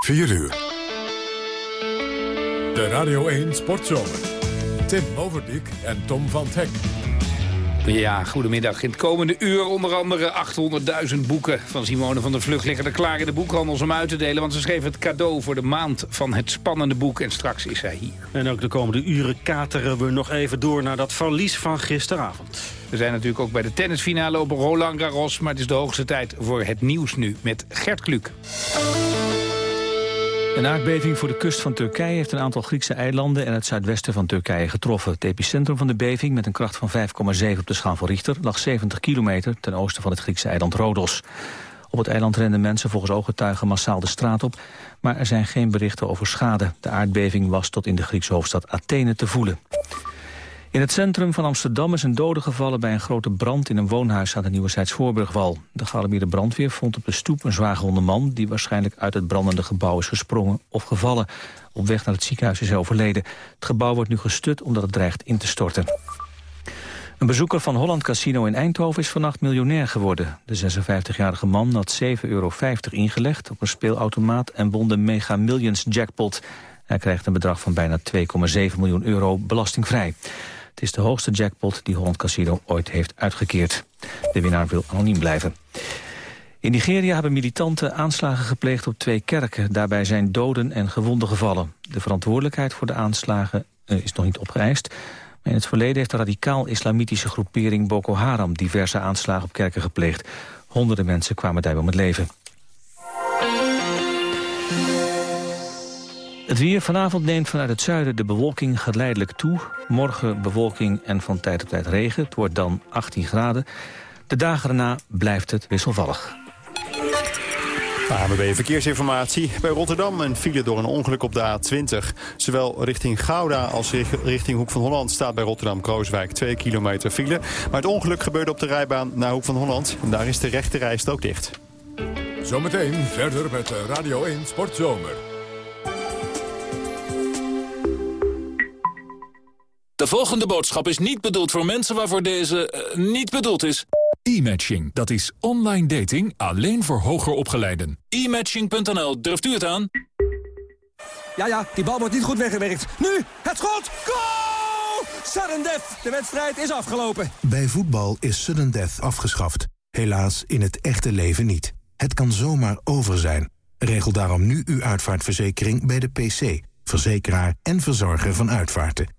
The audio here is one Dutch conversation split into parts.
4 uur. De Radio 1 Sportzomer. Tim Overdijk en Tom van Hek. Ja, goedemiddag. In het komende uur onder andere 800.000 boeken van Simone van der Vlucht liggen er klaar in de boekhandels om uit te delen. Want ze schreef het cadeau voor de maand van het spannende boek en straks is zij hier. En ook de komende uren kateren we nog even door naar dat verlies van gisteravond. We zijn natuurlijk ook bij de tennisfinale op Roland Garros, maar het is de hoogste tijd voor het nieuws nu met Gert Kluk. Een aardbeving voor de kust van Turkije heeft een aantal Griekse eilanden en het zuidwesten van Turkije getroffen. Het epicentrum van de beving, met een kracht van 5,7 op de schaal van Richter, lag 70 kilometer ten oosten van het Griekse eiland Rodos. Op het eiland renden mensen volgens ooggetuigen massaal de straat op, maar er zijn geen berichten over schade. De aardbeving was tot in de Griekse hoofdstad Athene te voelen. In het centrum van Amsterdam is een dode gevallen bij een grote brand in een woonhuis aan de Nieuwezijds-Voorburgwal. De gealarmeerde brandweer vond op de stoep een zwaargewonde man die waarschijnlijk uit het brandende gebouw is gesprongen of gevallen. Op weg naar het ziekenhuis is overleden. Het gebouw wordt nu gestut omdat het dreigt in te storten. Een bezoeker van Holland Casino in Eindhoven is vannacht miljonair geworden. De 56-jarige man had 7,50 euro ingelegd op een speelautomaat en won de Mega Millions jackpot. Hij krijgt een bedrag van bijna 2,7 miljoen euro belastingvrij. Het is de hoogste jackpot die Holland Casino ooit heeft uitgekeerd. De winnaar wil anoniem blijven. In Nigeria hebben militanten aanslagen gepleegd op twee kerken. Daarbij zijn doden en gewonden gevallen. De verantwoordelijkheid voor de aanslagen eh, is nog niet opgeëist. Maar in het verleden heeft de radicaal-islamitische groepering Boko Haram... diverse aanslagen op kerken gepleegd. Honderden mensen kwamen daarbij om het leven. Het weer vanavond neemt vanuit het zuiden de bewolking geleidelijk toe. Morgen bewolking en van tijd tot tijd regen. Het wordt dan 18 graden. De dagen daarna blijft het wisselvallig. ABB Verkeersinformatie. Bij Rotterdam een file door een ongeluk op de A20. Zowel richting Gouda als richting Hoek van Holland staat bij Rotterdam-Krooswijk 2 kilometer file. Maar het ongeluk gebeurde op de rijbaan naar Hoek van Holland. En daar is de rechte rijstrook dicht. Zometeen verder met Radio 1 Sportzomer. De volgende boodschap is niet bedoeld voor mensen waarvoor deze uh, niet bedoeld is. E-matching, dat is online dating alleen voor hoger opgeleiden. E-matching.nl, durft u het aan? Ja, ja, die bal wordt niet goed weggewerkt. Nu, het schot! Goal! Sudden death, de wedstrijd is afgelopen. Bij voetbal is sudden death afgeschaft. Helaas in het echte leven niet. Het kan zomaar over zijn. Regel daarom nu uw uitvaartverzekering bij de PC, verzekeraar en verzorger van uitvaarten.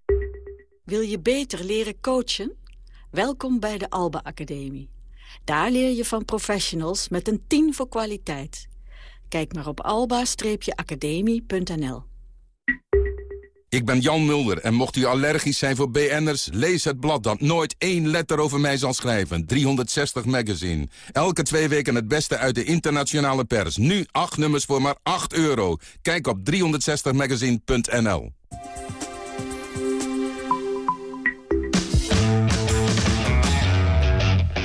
Wil je beter leren coachen? Welkom bij de Alba Academie. Daar leer je van professionals met een 10 voor kwaliteit. Kijk maar op alba-academie.nl. Ik ben Jan Mulder en mocht u allergisch zijn voor BN'ers... lees het blad dat nooit één letter over mij zal schrijven. 360 Magazine. Elke twee weken het beste uit de internationale pers. Nu acht nummers voor maar 8 euro. Kijk op 360magazine.nl.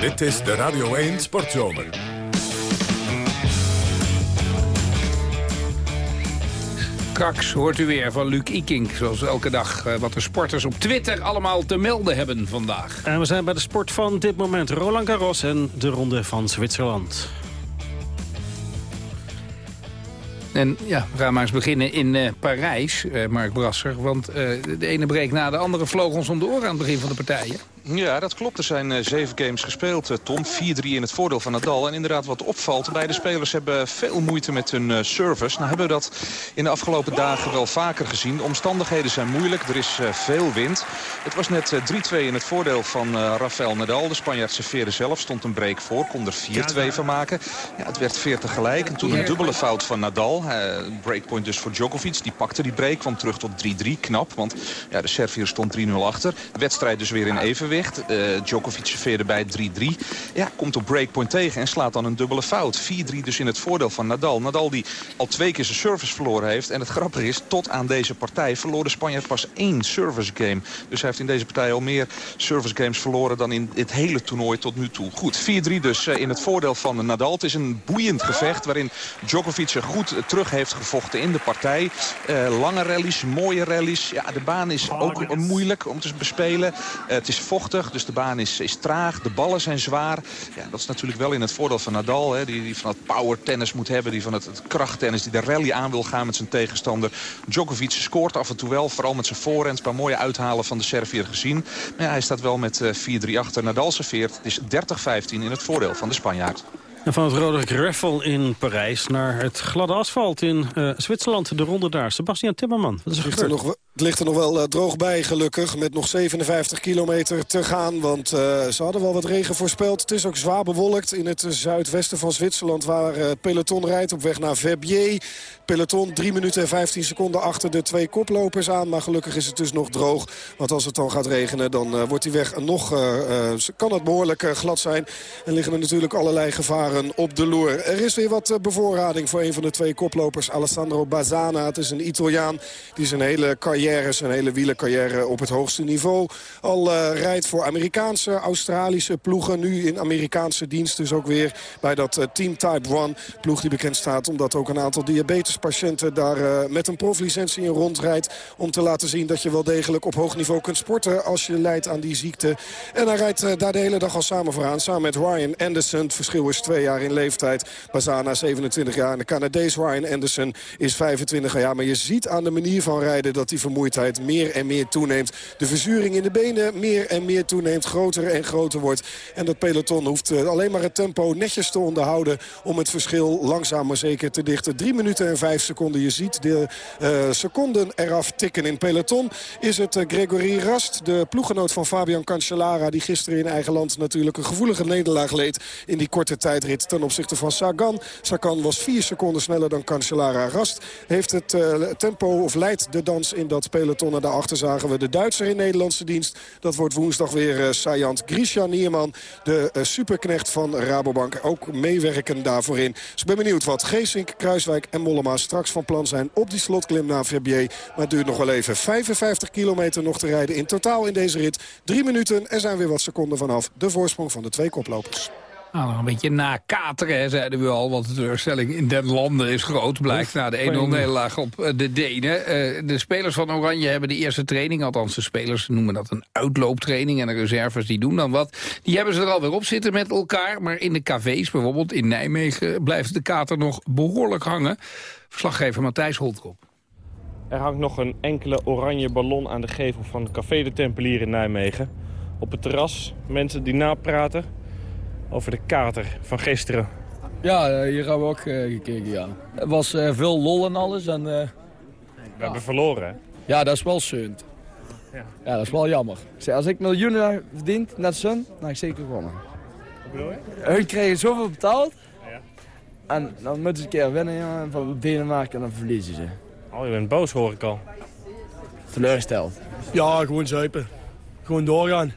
Dit is de Radio 1 Sportzomer. Straks hoort u weer van Luc Iking, zoals elke dag... wat de sporters op Twitter allemaal te melden hebben vandaag. En we zijn bij de sport van dit moment. Roland Garros en de Ronde van Zwitserland. En ja, we gaan maar eens beginnen in uh, Parijs, uh, Mark Brasser. Want uh, de ene breek na de andere vloog ons om de oren aan het begin van de partijen. Ja, dat klopt. Er zijn uh, zeven games gespeeld, uh, Tom. 4-3 in het voordeel van Nadal. En inderdaad, wat opvalt, beide spelers hebben veel moeite met hun uh, service. Nou hebben we dat in de afgelopen dagen wel vaker gezien. De omstandigheden zijn moeilijk, er is veel wind. Het was net 3-2 in het voordeel van Rafael Nadal. De Spanjaard serveerde zelf, stond een break voor, kon er 4-2 van maken. Ja, het werd 40 gelijk. En toen een dubbele fout van Nadal. breakpoint dus voor Djokovic. Die pakte die break, kwam terug tot 3-3. Knap, want ja, de Servier stond 3-0 achter. De wedstrijd dus weer in evenwicht evenwicht. Uh, Djokovic serveerde bij 3-3. Ja, komt op breakpoint tegen en slaat dan een dubbele fout. 4-3 dus in het voordeel van Nadal. Nadal die al twee keer zijn service verloren heeft. En het grappige is, tot aan deze partij verloor de Spanjaard pas één service game. Dus hij heeft in deze partij al meer service games verloren dan in het hele toernooi tot nu toe. Goed, 4-3 dus in het voordeel van Nadal. Het is een boeiend gevecht waarin Djokovic goed terug heeft gevochten in de partij. Uh, lange rallies, mooie rallies. Ja, de baan is ook moeilijk om te bespelen. Uh, het is vochtig, dus de baan is, is traag. De ballen zijn zwaar. Ja, dat is natuurlijk wel in het voordeel van Nadal. Hè, die, die van het power tennis moet hebben. Die van het, het krachttennis. Die de rally aan wil gaan met zijn tegenstander. Djokovic scoort af en toe wel. Vooral met zijn voorhand. Een paar mooie uithalen van de Servier gezien. Maar ja, hij staat wel met uh, 4-3 achter. Nadal serveert. Het is 30-15 in het voordeel van de Spanjaard. En van het rode Greffel in Parijs naar het gladde asfalt in uh, Zwitserland. De ronde daar. Sebastian Timmerman, wat is er nog, Het ligt er nog wel uh, droog bij, gelukkig. Met nog 57 kilometer te gaan. Want uh, ze hadden wel wat regen voorspeld. Het is ook zwaar bewolkt in het zuidwesten van Zwitserland... waar peloton rijdt op weg naar Verbier. Peloton 3 minuten en 15 seconden achter de twee koplopers aan. Maar gelukkig is het dus nog droog. Want als het dan gaat regenen, dan wordt die weg nog... kan het behoorlijk glad zijn. En liggen er natuurlijk allerlei gevaren op de loer. Er is weer wat eh, bevoorrading voor een van de twee koplopers, Alessandro Bazzana. Het is een Italiaan die zijn hele carrière, zijn hele wielercarrière op het hoogste niveau al uh, rijdt voor Amerikaanse, Australische ploegen. Nu in Amerikaanse dienst dus ook weer bij dat uh, Team Type 1 ploeg die bekend staat. Omdat ook een aantal diabetespatiënten daar uh, met een proflicentie in rondrijdt. Om te laten zien dat je wel degelijk op hoog niveau kunt sporten als je lijdt aan die ziekte. En hij rijdt daar de hele dag al samen vooraan. Samen met Ryan Anderson. Het verschil is twee jaar in leeftijd. Bazana 27 jaar en de Canadees Ryan Anderson is 25 jaar. Maar je ziet aan de manier van rijden dat die vermoeidheid meer en meer toeneemt. De verzuring in de benen meer en meer toeneemt, groter en groter wordt. En dat peloton hoeft eh, alleen maar het tempo netjes te onderhouden... om het verschil langzaam maar zeker te dichten. 3 minuten en 5 seconden. Je ziet de uh, seconden eraf tikken in peloton. Is het uh, Gregory Rast, de ploegenoot van Fabian Cancellara... die gisteren in eigen land natuurlijk een gevoelige nederlaag leed... in die korte tijdrit ten opzichte van Sagan. Sagan was vier seconden sneller dan Cancellara Rast. Heeft het tempo of leidt de dans in dat peloton. En daarachter zagen we de Duitser in Nederlandse dienst. Dat wordt woensdag weer uh, Sajant Grisha Nierman. De uh, superknecht van Rabobank. Ook meewerken daarvoor in. Dus ik ben benieuwd wat Geesink, Kruiswijk en Mollema straks van plan zijn op die slotklim naar Verbier. Maar het duurt nog wel even 55 kilometer nog te rijden in totaal in deze rit. Drie minuten. Er zijn weer wat seconden vanaf de voorsprong van de twee koplopers. Nou, nog een beetje na kateren, zeiden we al. Want de teleurstelling in den landen is groot. Blijkt na de 1-0 nederlaag op eh, de Denen. Uh, de spelers van Oranje hebben de eerste training. Althans, de spelers noemen dat een uitlooptraining. En de reserves die doen dan wat. Die hebben ze er alweer op zitten met elkaar. Maar in de cafés, bijvoorbeeld in Nijmegen... blijft de kater nog behoorlijk hangen. Verslaggever Matthijs Holtrop. Er hangt nog een enkele oranje ballon aan de gevel van Café de Tempelier in Nijmegen. Op het terras mensen die napraten over de kater van gisteren. Ja, eh, hier hebben we ook uh, gekeken, ja. Het was uh, veel lol en alles. En, uh, we hebben verloren, Ja, dat is wel zeunt. Ja. ja, dat is wel jammer. Als ik miljoenen verdien, net zo, dan heb ik zeker gewonnen. Wat bedoel je? Hun kregen zoveel betaald. Ja. En dan moeten ze een keer winnen, ja, van Denemarken en dan verliezen ze. Oh, je bent boos, hoor ik al. Teleurgesteld. Ja, gewoon zuipen. Gewoon doorgaan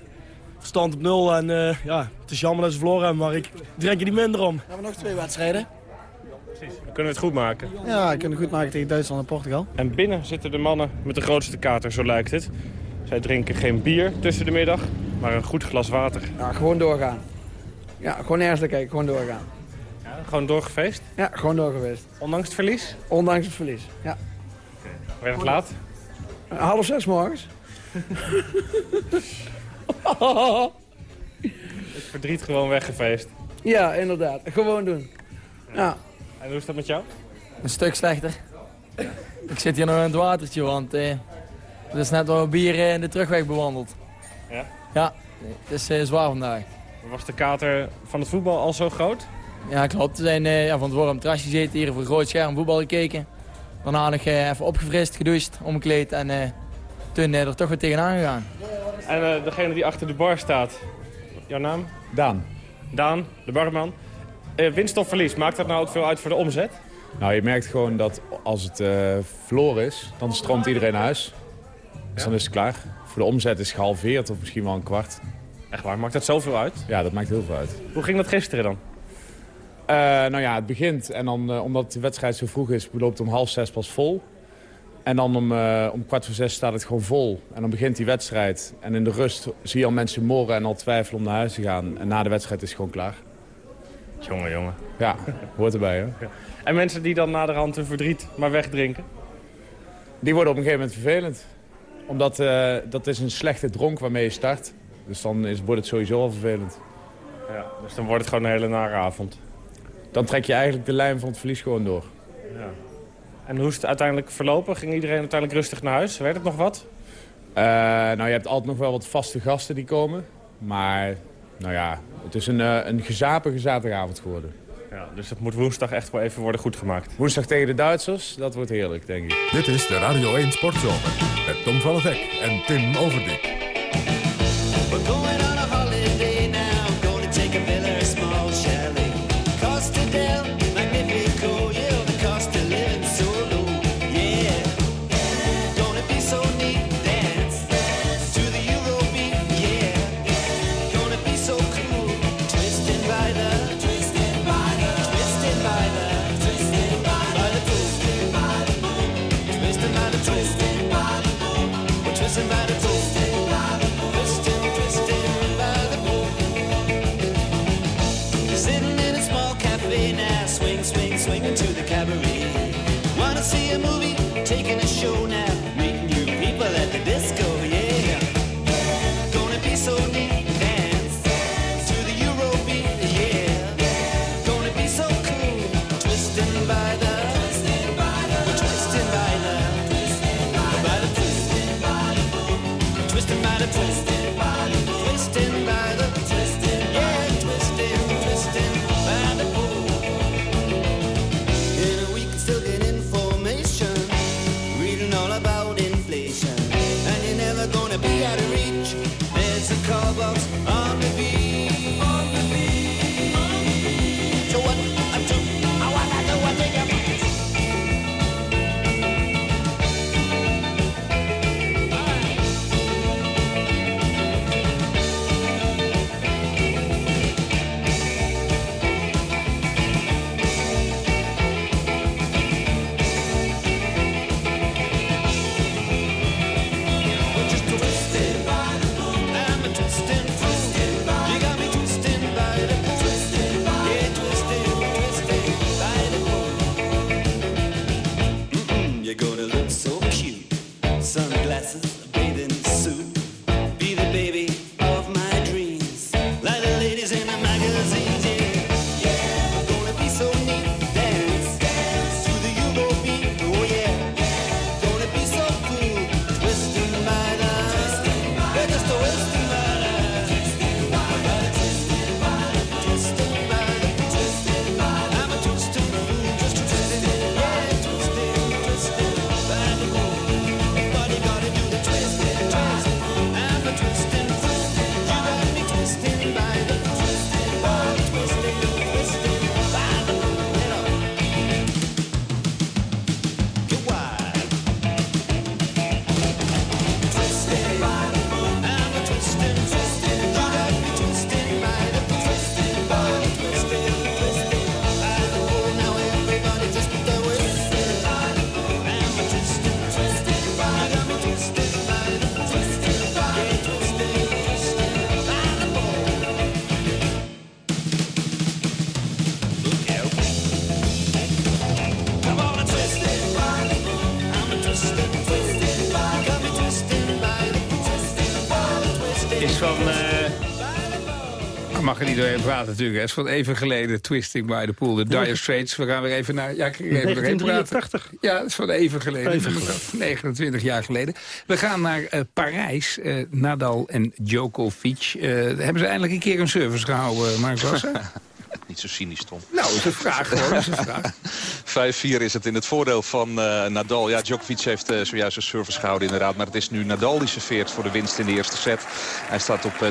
stand op nul. En uh, ja, het is jammer dat ze verloren hebben, maar ik drink er niet minder om. We hebben nog twee wedstrijden. Precies. We kunnen het goed maken. Ja, we kunnen het goed maken tegen Duitsland en Portugal. En binnen zitten de mannen met de grootste kater, zo lijkt het. Zij drinken geen bier tussen de middag, maar een goed glas water. Ja, gewoon doorgaan. Ja, gewoon ergens kijken, gewoon doorgaan. Ja, gewoon doorgefeest? Ja, gewoon doorgeweest. Ondanks het verlies? Ondanks het verlies, ja. Okay. Werd het laat? half zes morgens. Het verdriet gewoon weggefeest. Ja, inderdaad. Gewoon doen. Ja. En hoe is dat met jou? Een stuk slechter. Ik zit hier nog in het watertje, want eh, er is net wel bier eh, in de terugweg bewandeld. Ja? Ja, het is eh, zwaar vandaag. Was de kater van het voetbal al zo groot? Ja, klopt. We zijn eh, ja, van tevoren op het terrasje gezeten, hier voor een groot scherm voetbal gekeken. Daarna nog eh, even opgefrist, gedoucht, omgekleed en eh, toen er toch weer tegenaan gegaan. En uh, degene die achter de bar staat, jouw naam? Daan. Daan, de barman. Uh, winst of verlies, maakt dat nou ook veel uit voor de omzet? Nou, je merkt gewoon dat als het uh, verloren is, dan stroomt iedereen naar huis. Dus dan is het klaar. Voor de omzet is gehalveerd of misschien wel een kwart. Echt waar, maakt dat zoveel uit? Ja, dat maakt heel veel uit. Hoe ging dat gisteren dan? Uh, nou ja, het begint en dan, uh, omdat de wedstrijd zo vroeg is, loopt het om half zes pas vol. En dan om, uh, om kwart voor zes staat het gewoon vol. En dan begint die wedstrijd. En in de rust zie je al mensen morren en al twijfelen om naar huis te gaan. En na de wedstrijd is het gewoon klaar. Jongen, jongen. Ja, hoort erbij, hè? Ja. En mensen die dan naderhand hun verdriet maar wegdrinken? Die worden op een gegeven moment vervelend. Omdat uh, dat is een slechte dronk waarmee je start. Dus dan is, wordt het sowieso al vervelend. Ja, dus dan wordt het gewoon een hele nare avond. Dan trek je eigenlijk de lijn van het verlies gewoon door. Ja. En hoe is het uiteindelijk verlopen? Ging iedereen uiteindelijk rustig naar huis? Werd het nog wat? Uh, nou, je hebt altijd nog wel wat vaste gasten die komen. Maar, nou ja, het is een, uh, een gezapige zaterdagavond geworden. Ja, dus het moet woensdag echt wel even worden goedgemaakt. Woensdag tegen de Duitsers, dat wordt heerlijk, denk ik. Dit is de Radio 1 Sportzomer met Tom van het Hek en Tim Overdijk. Swing, swing, swinging to the cabaret. Wanna see a movie, doorheen praten natuurlijk. Het is van even geleden Twisting by the Pool. De Dire Straits. We gaan weer even naar... Ja, ik ga even doorheen praten. 1983. Ja, dat is van even geleden. Even geleden. 29 jaar geleden. We gaan naar eh, Parijs. Eh, Nadal en Djokovic. Eh, hebben ze eindelijk een keer een service gehouden, Mark Brasser? niet zo cynisch, Tom. Nou, is een vraag hoor, is een vraag. 5-4 is het in het voordeel van uh, Nadal. Ja, Djokovic heeft uh, zojuist een service gehouden inderdaad. Maar het is nu Nadal die serveert voor de winst in de eerste set. Hij staat op uh,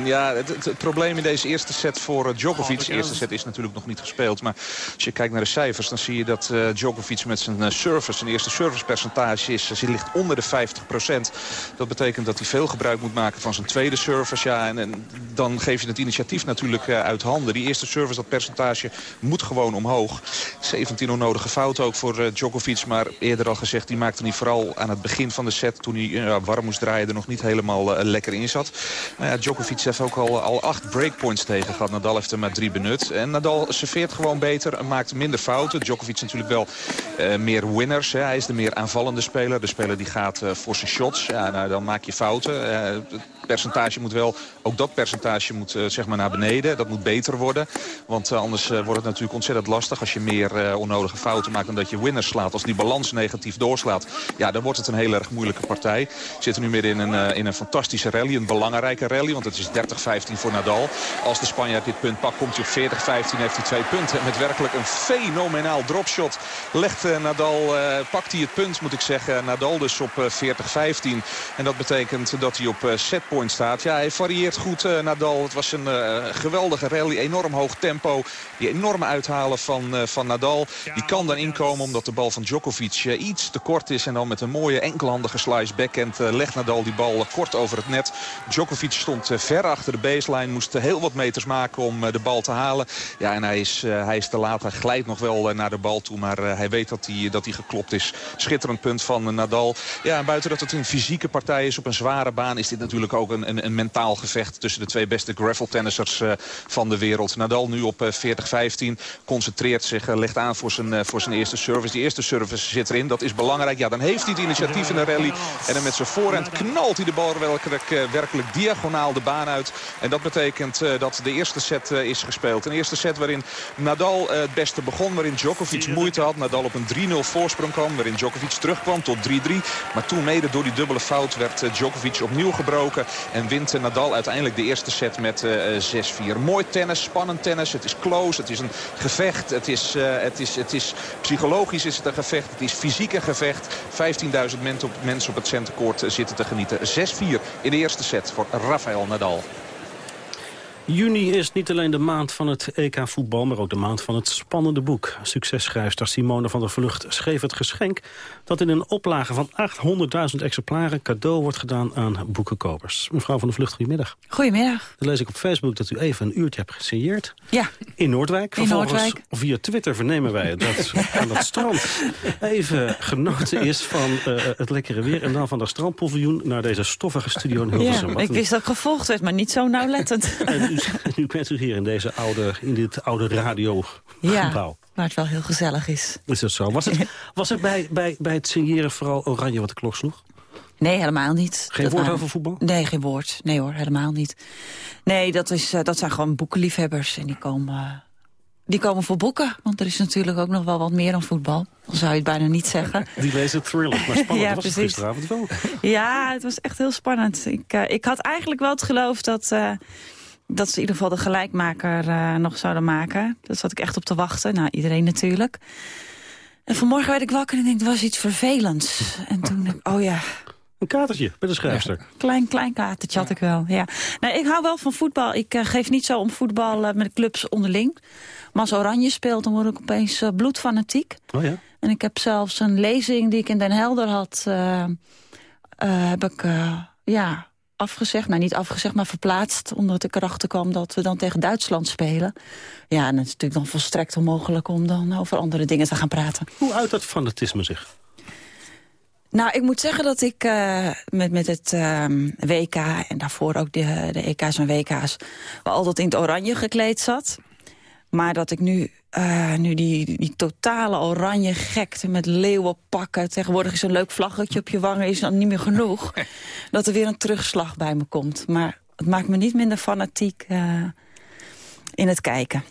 30-15. Ja, het, het, het, probleem in deze eerste set voor Djokovic... De eerste set is natuurlijk nog niet gespeeld. Maar als je kijkt naar de cijfers, dan zie je dat Djokovic met zijn service... zijn eerste servicepercentage is, hij ligt onder de 50% Dat betekent dat hij veel gebruik moet maken van zijn tweede service. Ja, en, en dan geef je het initiatief natuurlijk uit handen. Die eerste service, dat percentage, moet gewoon omhoog. 17 onnodige fouten ook voor uh, Djokovic. Maar eerder al gezegd, die maakte hij vooral aan het begin van de set... toen hij uh, warm moest draaien, er nog niet helemaal uh, lekker in zat. Nou ja, Djokovic heeft ook al, al acht breakpoints tegen gehad. Nadal heeft er maar drie benut. En Nadal serveert gewoon beter en maakt minder fouten. Djokovic natuurlijk wel meer winners. Hè. Hij is de meer aanvallende speler. De speler die gaat voor zijn shots. Ja, nou, dan maak je fouten. Percentage moet wel, ook dat percentage moet zeg maar naar beneden. Dat moet beter worden. Want anders wordt het natuurlijk ontzettend lastig als je meer onnodige fouten maakt... en dat je winners slaat. Als die balans negatief doorslaat, ja, dan wordt het een heel erg moeilijke partij. We zitten nu midden in een, in een fantastische rally, een belangrijke rally. Want het is 30-15 voor Nadal. Als de Spanjaard dit punt pakt, komt hij op 40-15, heeft hij twee punten. Met werkelijk een fenomenaal dropshot legt Nadal, pakt hij het punt, moet ik zeggen. Nadal dus op 40-15. En dat betekent dat hij op setpoint staat. Ja, hij varieert goed, Nadal. Het was een geweldige rally, enorm hoog tempo. Die enorme uithalen van, van Nadal. Die kan dan inkomen omdat de bal van Djokovic iets te kort is. En dan met een mooie enkelhandige slice backhand legt Nadal die bal kort over het net. Djokovic stond ver achter de baseline. Moest heel wat meters maken om de bal te halen. Ja, en hij is, hij is te laat. Hij glijdt nog wel naar de bal toe. Maar hij weet dat hij, dat hij geklopt is. Schitterend punt van Nadal. Ja, en buiten dat het een fysieke partij is op een zware baan... is dit natuurlijk ook een, een, mentaal gevecht tussen de twee beste graveltennissers van de wereld. Nadal nu op 40-15 concentreert zich, legt aan voor zijn, voor zijn eerste service. Die eerste service zit erin, dat is belangrijk. Ja, dan heeft hij het initiatief in de rally. En dan met zijn voorhand knalt hij de bal werkelijk, werkelijk diagonaal de baan uit. En dat betekent dat de eerste set is gespeeld. Een eerste set waarin Nadal het beste begon. Waarin Djokovic moeite had. Nadal op een 3-0 voorsprong kwam. Waarin Djokovic terugkwam tot 3-3. Maar toen mede door die dubbele fout werd Djokovic opnieuw gebroken. En wint Nadal uiteindelijk de eerste set met 6-4. Mooi tennis, spannend tennis. Het is close, het is een gevecht. Het is, uh, het is, het is psychologisch is het een gevecht. Het is fysiek een gevecht. 15.000 mensen op, mensen op het centercourt zitten te genieten. 6-4 in de eerste set voor Rafael Nadal. Juni is niet alleen de maand van het EK voetbal, maar ook de maand van het spannende boek. Successchrijfster Simone van der Vlucht schreef het geschenk dat in een oplage van 800.000 exemplaren cadeau wordt gedaan aan boekenkopers. Mevrouw van der Vlucht, goedemiddag. Goedemiddag. Dan lees ik op Facebook dat u even een uurtje hebt gesigneerd. Ja. In Noordwijk. In Noordwijk. via Twitter vernemen wij dat aan het strand even genoten is van uh, het lekkere weer. En dan van dat strandpaviljoen naar deze stoffige studio in Hilversum. Ja, ik wist dat gevolgd werd, maar niet zo nauwlettend. nu bent u hier in, deze oude, in dit oude radiogebouw. Ja, waar het wel heel gezellig is. Is dat zo? Was het, was het bij, bij, bij het signeren vooral oranje wat de klok sloeg? Nee, helemaal niet. Geen dat woord waren... over voetbal? Nee, geen woord. Nee hoor, helemaal niet. Nee, dat, is, uh, dat zijn gewoon boekenliefhebbers. En die komen, uh, die komen voor boeken. Want er is natuurlijk ook nog wel wat meer dan voetbal. Dan zou je het bijna niet zeggen. Die lezen thrillers, maar spannend ja, was het precies. gisteravond wel. Ja, het was echt heel spannend. Ik, uh, ik had eigenlijk wel het geloof dat dat ze in ieder geval de gelijkmaker uh, nog zouden maken. Dat zat ik echt op te wachten. Nou, iedereen natuurlijk. En vanmorgen werd ik wakker en denk, er was iets vervelends. En toen dacht ik, oh ja... Een katertje bij de schrijfster. Ja, klein, klein katertje had ik wel, ja. Nou, ik hou wel van voetbal. Ik uh, geef niet zo om voetbal uh, met clubs onderling. Maar als Oranje speelt, dan word ik opeens bloedfanatiek. Oh ja? En ik heb zelfs een lezing die ik in Den Helder had... heb ik, ja, afgezegd. Nou, niet afgezegd, maar verplaatst. Omdat ik erachter kwam dat we dan tegen Duitsland spelen. Ja, en het is natuurlijk dan volstrekt onmogelijk om dan over andere dingen te gaan praten. Hoe uit dat fanatisme zich? Nou, ik moet zeggen dat ik uh, met, met het uh, WK en daarvoor ook de, de EK's en WK's... wel altijd in het oranje gekleed zat. Maar dat ik nu, uh, nu die, die totale oranje gekte met leeuwenpakken... tegenwoordig is een leuk vlaggetje op je wangen is dan niet meer genoeg... dat er weer een terugslag bij me komt. Maar het maakt me niet minder fanatiek uh, in het kijken.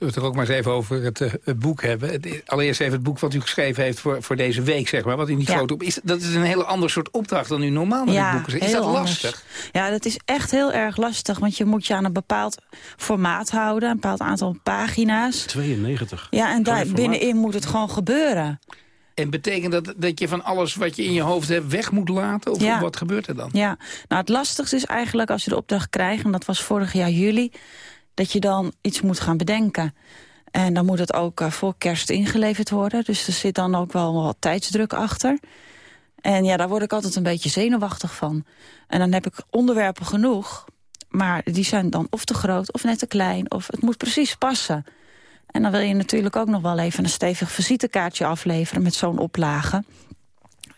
Zullen we het er ook maar eens even over het, eh, het boek hebben? Het- allereerst even het boek wat u geschreven heeft voor, voor deze week, zeg maar. Wat u niet Ja. groot op is. Dat is een hele ander soort opdracht dan u normaal met het boeken zegt. Is heel dat anders. lastig? Ja, dat is echt heel erg lastig. Want je moet je aan een bepaald formaat houden. Een bepaald aantal pagina's. 92. Ja, en daar binnenin moet het gewoon gebeuren. En betekent dat dat je van alles wat je in je hoofd hebt weg moet laten? Of Ja. wat gebeurt er dan? Ja, nou het lastigste is eigenlijk als je de opdracht krijgt... en dat was vorig jaar juli, dat je dan iets moet gaan bedenken. En dan moet het ook eh, voor kerst ingeleverd worden. Dus er zit dan ook wel wat tijdsdruk achter. En ja, daar word ik altijd een beetje zenuwachtig van. En dan heb ik onderwerpen genoeg... maar die zijn dan of te groot of net te klein... of het moet precies passen. En dan wil je natuurlijk ook nog wel even een stevig visitekaartje afleveren... met zo'n oplage.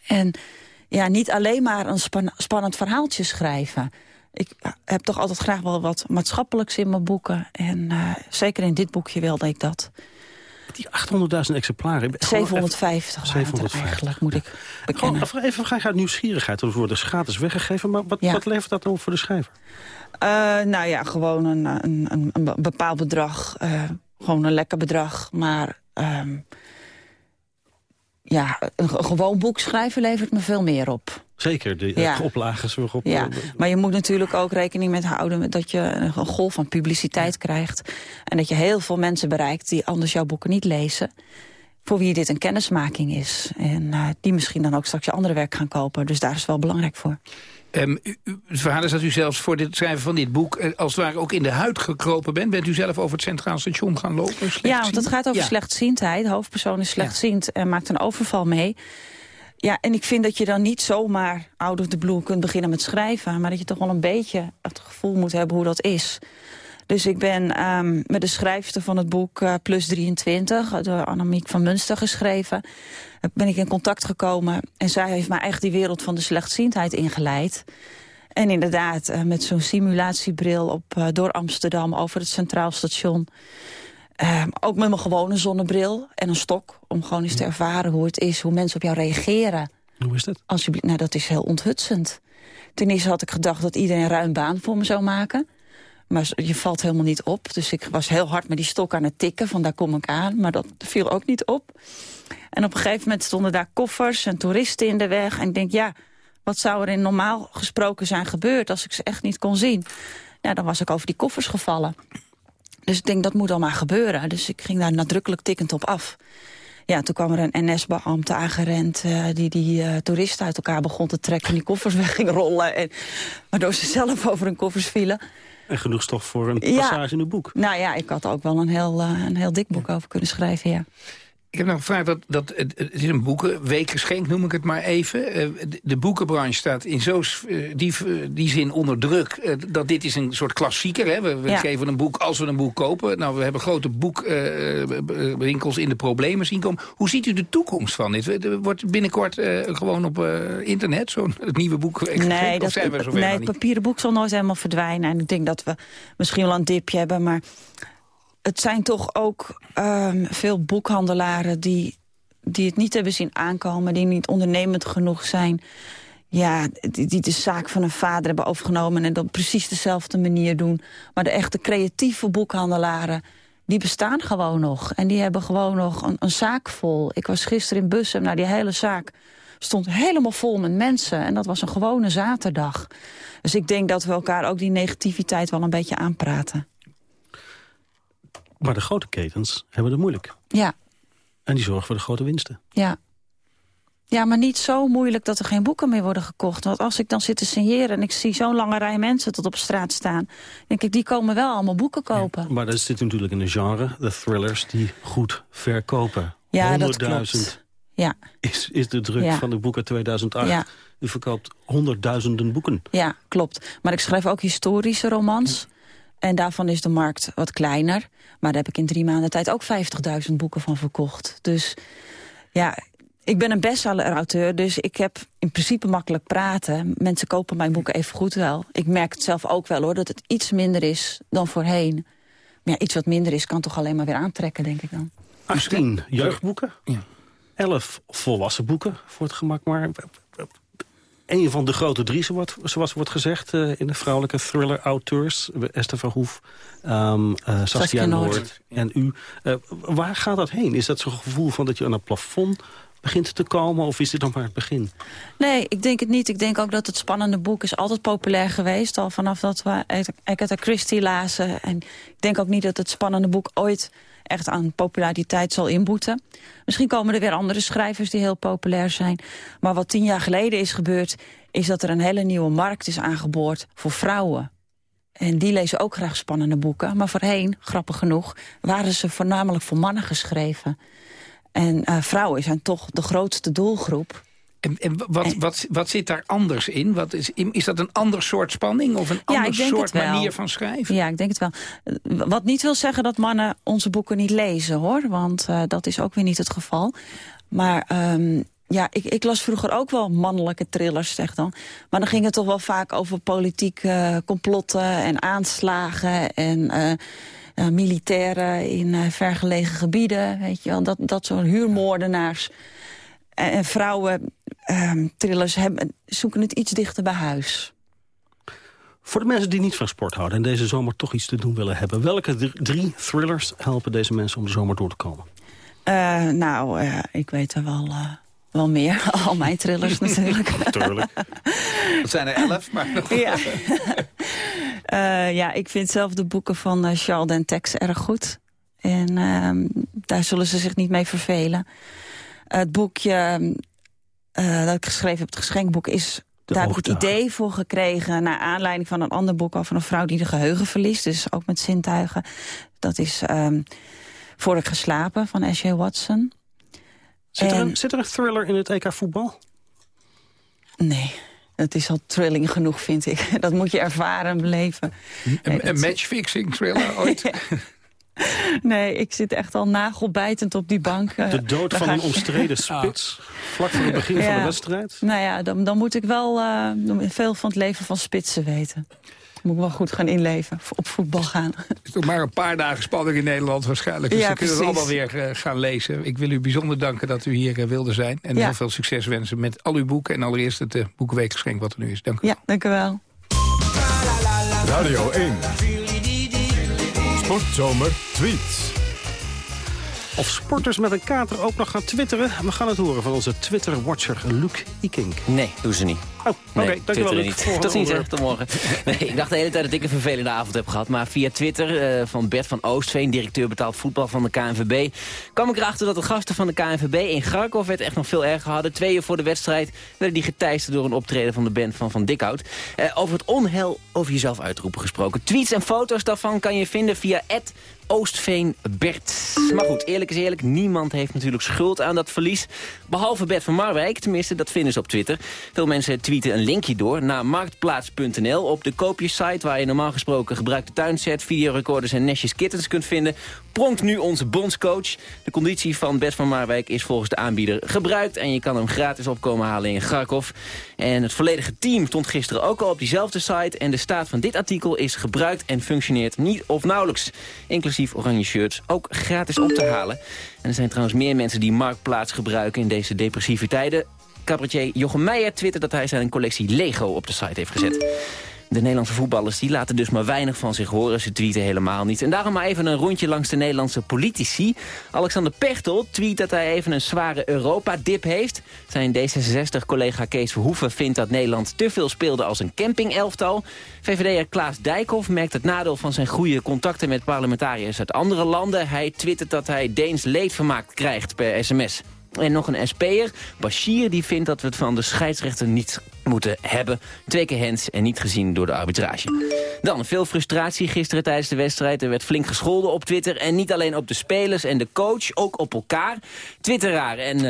En ja, niet alleen maar een span- spannend verhaaltje schrijven. Ik heb toch altijd graag wel wat maatschappelijks in mijn boeken. En eh, zeker in dit boekje wilde ik dat. Die 800.000 exemplaren. 750 waren het er 750. eigenlijk, moet ik Gewoon bekennen. even- even graag uit nieuwsgierigheid. Het wordt dus gratis weggegeven. Maar wat, Ja. wat levert dat dan op voor de schrijver? Eh, nou ja, gewoon een, een, een, een bepaald bedrag. eh, gewoon een lekker bedrag. Maar ehm, ja, een, een gewoon boek schrijven levert me veel meer op. Zeker, de eh, Ja. oplages waarop... Ja, eh, maar je moet natuurlijk ook rekening met houden... met dat je een golf van publiciteit krijgt. En dat je heel veel mensen bereikt die anders jouw boeken niet lezen. Voor wie dit een kennismaking is. En eh, die misschien dan ook straks je andere werk gaan kopen. Dus daar is het wel belangrijk voor. Ehm, u, het verhaal is dat u zelfs voor het schrijven van dit boek... als het ware ook in de huid gekropen bent. Bent u zelf over het Centraal Station gaan lopen? Ja, want het gaat over Ja. slechtziendheid. De hoofdpersoon is slechtziend en maakt een overval mee. Ja, en ik vind dat je dan niet zomaar out of the blue kunt beginnen met schrijven. Maar dat je toch wel een beetje het gevoel moet hebben hoe dat is. Dus ik ben ehm, met de schrijfster van het boek eh, Plus 23, door Annemiek van Munster geschreven. eh, Ben ik in contact gekomen en zij heeft mij echt die wereld van de slechtziendheid ingeleid. En inderdaad, eh, met zo'n simulatiebril op, door Amsterdam over het Centraal Station. Ehm, ook met mijn gewone zonnebril en een stok. Om gewoon eens te ervaren hoe het is, hoe mensen op jou reageren. Hoe is dat? Alsjeblieft, nou dat is heel onthutsend. Ten eerste had ik gedacht dat iedereen ruim baan voor me zou maken. Maar je valt helemaal niet op. Dus ik was heel hard met die stok aan het tikken, van daar kom ik aan. Maar dat viel ook niet op. En op een gegeven moment stonden daar koffers en toeristen in de weg. En ik denk, ja, wat zou er in normaal gesproken zijn gebeurd... als ik ze echt niet kon zien? Nou, dan was ik over die koffers gevallen. Dus ik denk, dat moet al maar gebeuren. Dus ik ging daar nadrukkelijk tikkend op af. Ja, toen kwam er een NS-beambte aangerend... eh, die die eh, toeristen uit elkaar begon te trekken... en die koffers weg ging rollen. En, waardoor ze zelf over hun koffers vielen. En genoeg stof voor een Ja. passage in het boek. Nou ja, ik had ook wel een heel, eh, een heel dik boek over kunnen schrijven, ja. Ik heb nog gevraagd, dat, dat, het, is een boekenweekgeschenk, noem ik het maar even. Eh, de, boekenbranche staat in zo, eh, die, eh, die zin onder druk... dat dit is een soort klassieker. Hè? We, we Ja. geven een boek als we een boek kopen. Nou, we hebben grote boekwinkels in de problemen zien komen. Hoe ziet u de toekomst van dit? Wordt binnenkort gewoon op internet zo'n het nieuwe boekweekgeschenk? Nee, of dat, zijn we nee het papieren boek zal nooit helemaal verdwijnen. En ik denk dat we misschien wel een dipje hebben. Maar het zijn toch ook ehm, veel boekhandelaren die, die het niet hebben zien aankomen. Die niet ondernemend genoeg zijn. Ja, die, die de zaak van een vader hebben overgenomen... en dat precies dezelfde manier doen. Maar de echte creatieve boekhandelaren... die bestaan gewoon nog. En die hebben gewoon nog een, een zaak vol. Ik was gisteren in Bussum, nou die hele zaak stond helemaal vol met mensen. En dat was een gewone zaterdag. Dus ik denk dat we elkaar ook die negativiteit wel een beetje aanpraten. Maar de grote ketens hebben het moeilijk. Ja, En die zorgen voor de grote winsten. ja. Ja, maar niet zo moeilijk dat er geen boeken meer worden gekocht. Want als ik dan zit te signeren en ik zie zo'n lange rij mensen tot op straat staan... denk ik, die komen wel allemaal boeken kopen. Maar dat zit natuurlijk in een genre, de thrillers, die goed verkopen. Ja, dat 100.000 klopt. Ja, is, is de druk Ja. van de boeken 2008. Ja. U verkoopt honderdduizenden boeken. ja, klopt. Maar ik schrijf ook historische romans. En daarvan is de markt wat kleiner. Maar daar heb ik in drie maanden tijd ook 50.000 boeken van verkocht. Dus ja, ik ben een bestseller-auteur, dus ik heb in principe makkelijk praten. Mensen kopen mijn boeken even goed wel. Ik merk het zelf ook wel hoor, dat het iets minder is dan voorheen. Maar ja, iets wat minder is, kan toch alleen maar weer aantrekken, denk ik dan. 18 jeugdboeken. 11 volwassen boeken, voor het gemak maar. Een van de grote drie, zoals, wordt gezegd... eh, in de vrouwelijke thriller-auteurs. Esther Verhoef, um, uh, Saskia Noord en u. Uh, waar gaat dat heen? Is dat zo'n gevoel van dat je aan het plafond begint te komen? Of is dit nog maar het begin? Nee, ik denk het niet. Ik denk ook dat het spannende boek is altijd populair geweest. Al vanaf dat we Agatha Christie lazen. En ik denk ook niet dat het spannende boek ooit echt aan populariteit zal inboeten. Misschien komen er weer andere schrijvers die heel populair zijn. Maar wat tien jaar geleden is gebeurd... is dat er een hele nieuwe markt is aangeboord voor vrouwen. En die lezen ook graag spannende boeken. Maar voorheen, grappig genoeg, waren ze voornamelijk voor mannen geschreven. En uh, vrouwen zijn toch de grootste doelgroep. En, en, wat, wat, wat zit daar anders in? Wat is, is dat een ander soort spanning of een ja, ander soort manier van schrijven? Ja, ik denk het wel. Wat niet wil zeggen dat mannen onze boeken niet lezen, hoor. Want uh, dat is ook weer niet het geval. Maar um, ja, ik, ik, las vroeger ook wel mannelijke thrillers, zeg dan. Maar dan ging het toch wel vaak over politieke complotten en aanslagen en... Uh, uh, militairen in uh, vergelegen gebieden, weet je wel. Dat, dat soort huurmoordenaars. En, en vrouwen, um, trillers, hebben, zoeken het iets dichter bij huis. Voor de mensen die niet van sport houden en deze zomer toch iets te doen willen hebben... welke drie thrillers helpen deze mensen om de zomer door te komen? Uh, nou, ik weet er wel... Wel meer, al mijn thrillers natuurlijk. Natuurlijk. Dat zijn er elf, maar nog... Ja. uh, ja, ik vind zelf de boeken van uh, Charles Dentex erg goed. En uh, daar zullen ze zich niet mee vervelen. het boekje uh, dat ik geschreven heb, het geschenkboek, is... De daar heb ik het idee voor gekregen... naar aanleiding van een ander boek over een vrouw die de geheugen verliest. Dus ook met zintuigen. Dat is um, Voor ik geslapen van S.J. Watson. Zit, en... er een, zit er een thriller in het EK voetbal? Nee, het is al thrilling genoeg, vind ik. Dat moet je ervaren en beleven. Een, nee, matchfixing thriller ooit? nee, ik zit echt al nagelbijtend op die bank. De dood van een omstreden spits, vlak voor het begin ja. van de wedstrijd? Nou ja, dan, dan moet ik wel uh, veel van het leven van spitsen weten. Moet ik wel goed gaan inleven, op voetbal gaan. Het is nog maar een paar dagen spanning in Nederland waarschijnlijk. Dus ja, dan kunnen we precies. allemaal weer uh, gaan lezen. Ik wil u bijzonder danken dat u hier uh, wilde zijn. En Ja. heel veel succes wensen met al uw boeken. En allereerst het uh, boekenweekgeschenk wat er nu is. Dank u Ja, dank u wel. Radio 1. Sportzomer tweets. Of sporters met een kater ook nog gaan twitteren? We gaan het horen van onze Twitter-watcher Luc Ikink. Nee, doen ze niet. Oh, oké, Nee, dankjewel Luc. niet. Tot ziens, hè. onderwerp. Tot morgen. Nee, ik dacht de hele tijd dat ik een vervelende avond heb gehad. Maar via Twitter eh, van Bert van Oostveen, directeur betaald voetbal van de KNVB... kwam ik erachter dat de gasten van de KNVB in Garkov het echt nog veel erger hadden. Twee uur voor de wedstrijd werden die geteisterd door een optreden van de band van Van Dikhout. Eh, over het onheil over jezelf uitroepen gesproken. Tweets en foto's daarvan kan je vinden via Oostveen-Bert. Maar goed, eerlijk is eerlijk, niemand heeft natuurlijk schuld aan dat verlies. Behalve Bert van Marwijk, tenminste, dat vinden ze op Twitter. Veel mensen tweeten een linkje door naar marktplaats.nl. Op de koopjesite waar je normaal gesproken gebruikte tuinset, videorecorders en nestjes kittens kunt vinden... pronkt nu onze bondscoach. De conditie van Bert van Marwijk is volgens de aanbieder gebruikt... en je kan hem gratis opkomen halen in Garkov. En het volledige team stond gisteren ook al op diezelfde site... en de staat van dit artikel is gebruikt en functioneert niet of nauwelijks. Inclusief oranje shirts, ook gratis op te halen. En er zijn trouwens meer mensen die Marktplaats gebruiken in deze depressieve tijden. Cabaretier Jochem Meijer twittert dat hij zijn collectie Lego op de site heeft gezet. De Nederlandse voetballers die laten dus maar weinig van zich horen. Ze tweeten helemaal niet. En daarom maar even een rondje langs de Nederlandse politici. Alexander Pechtel tweet dat hij even een zware Europa-dip heeft. Zijn D66-collega Kees Verhoeven vindt dat Nederland te veel speelde als een camping-elftal. VVD'er Klaas Dijkhoff merkt het nadeel van zijn goede contacten met parlementariërs uit andere landen. Hij twittert dat hij Deens leedvermaak krijgt per sms. En nog een SP'er, Bashir, die vindt dat we het van de scheidsrechter niet moeten hebben. Twee keer hands en niet gezien door de arbitrage. Dan veel frustratie gisteren tijdens de wedstrijd. Er werd flink gescholden op Twitter. En niet alleen op de spelers en de coach, ook op elkaar. Twitteraar en, uh,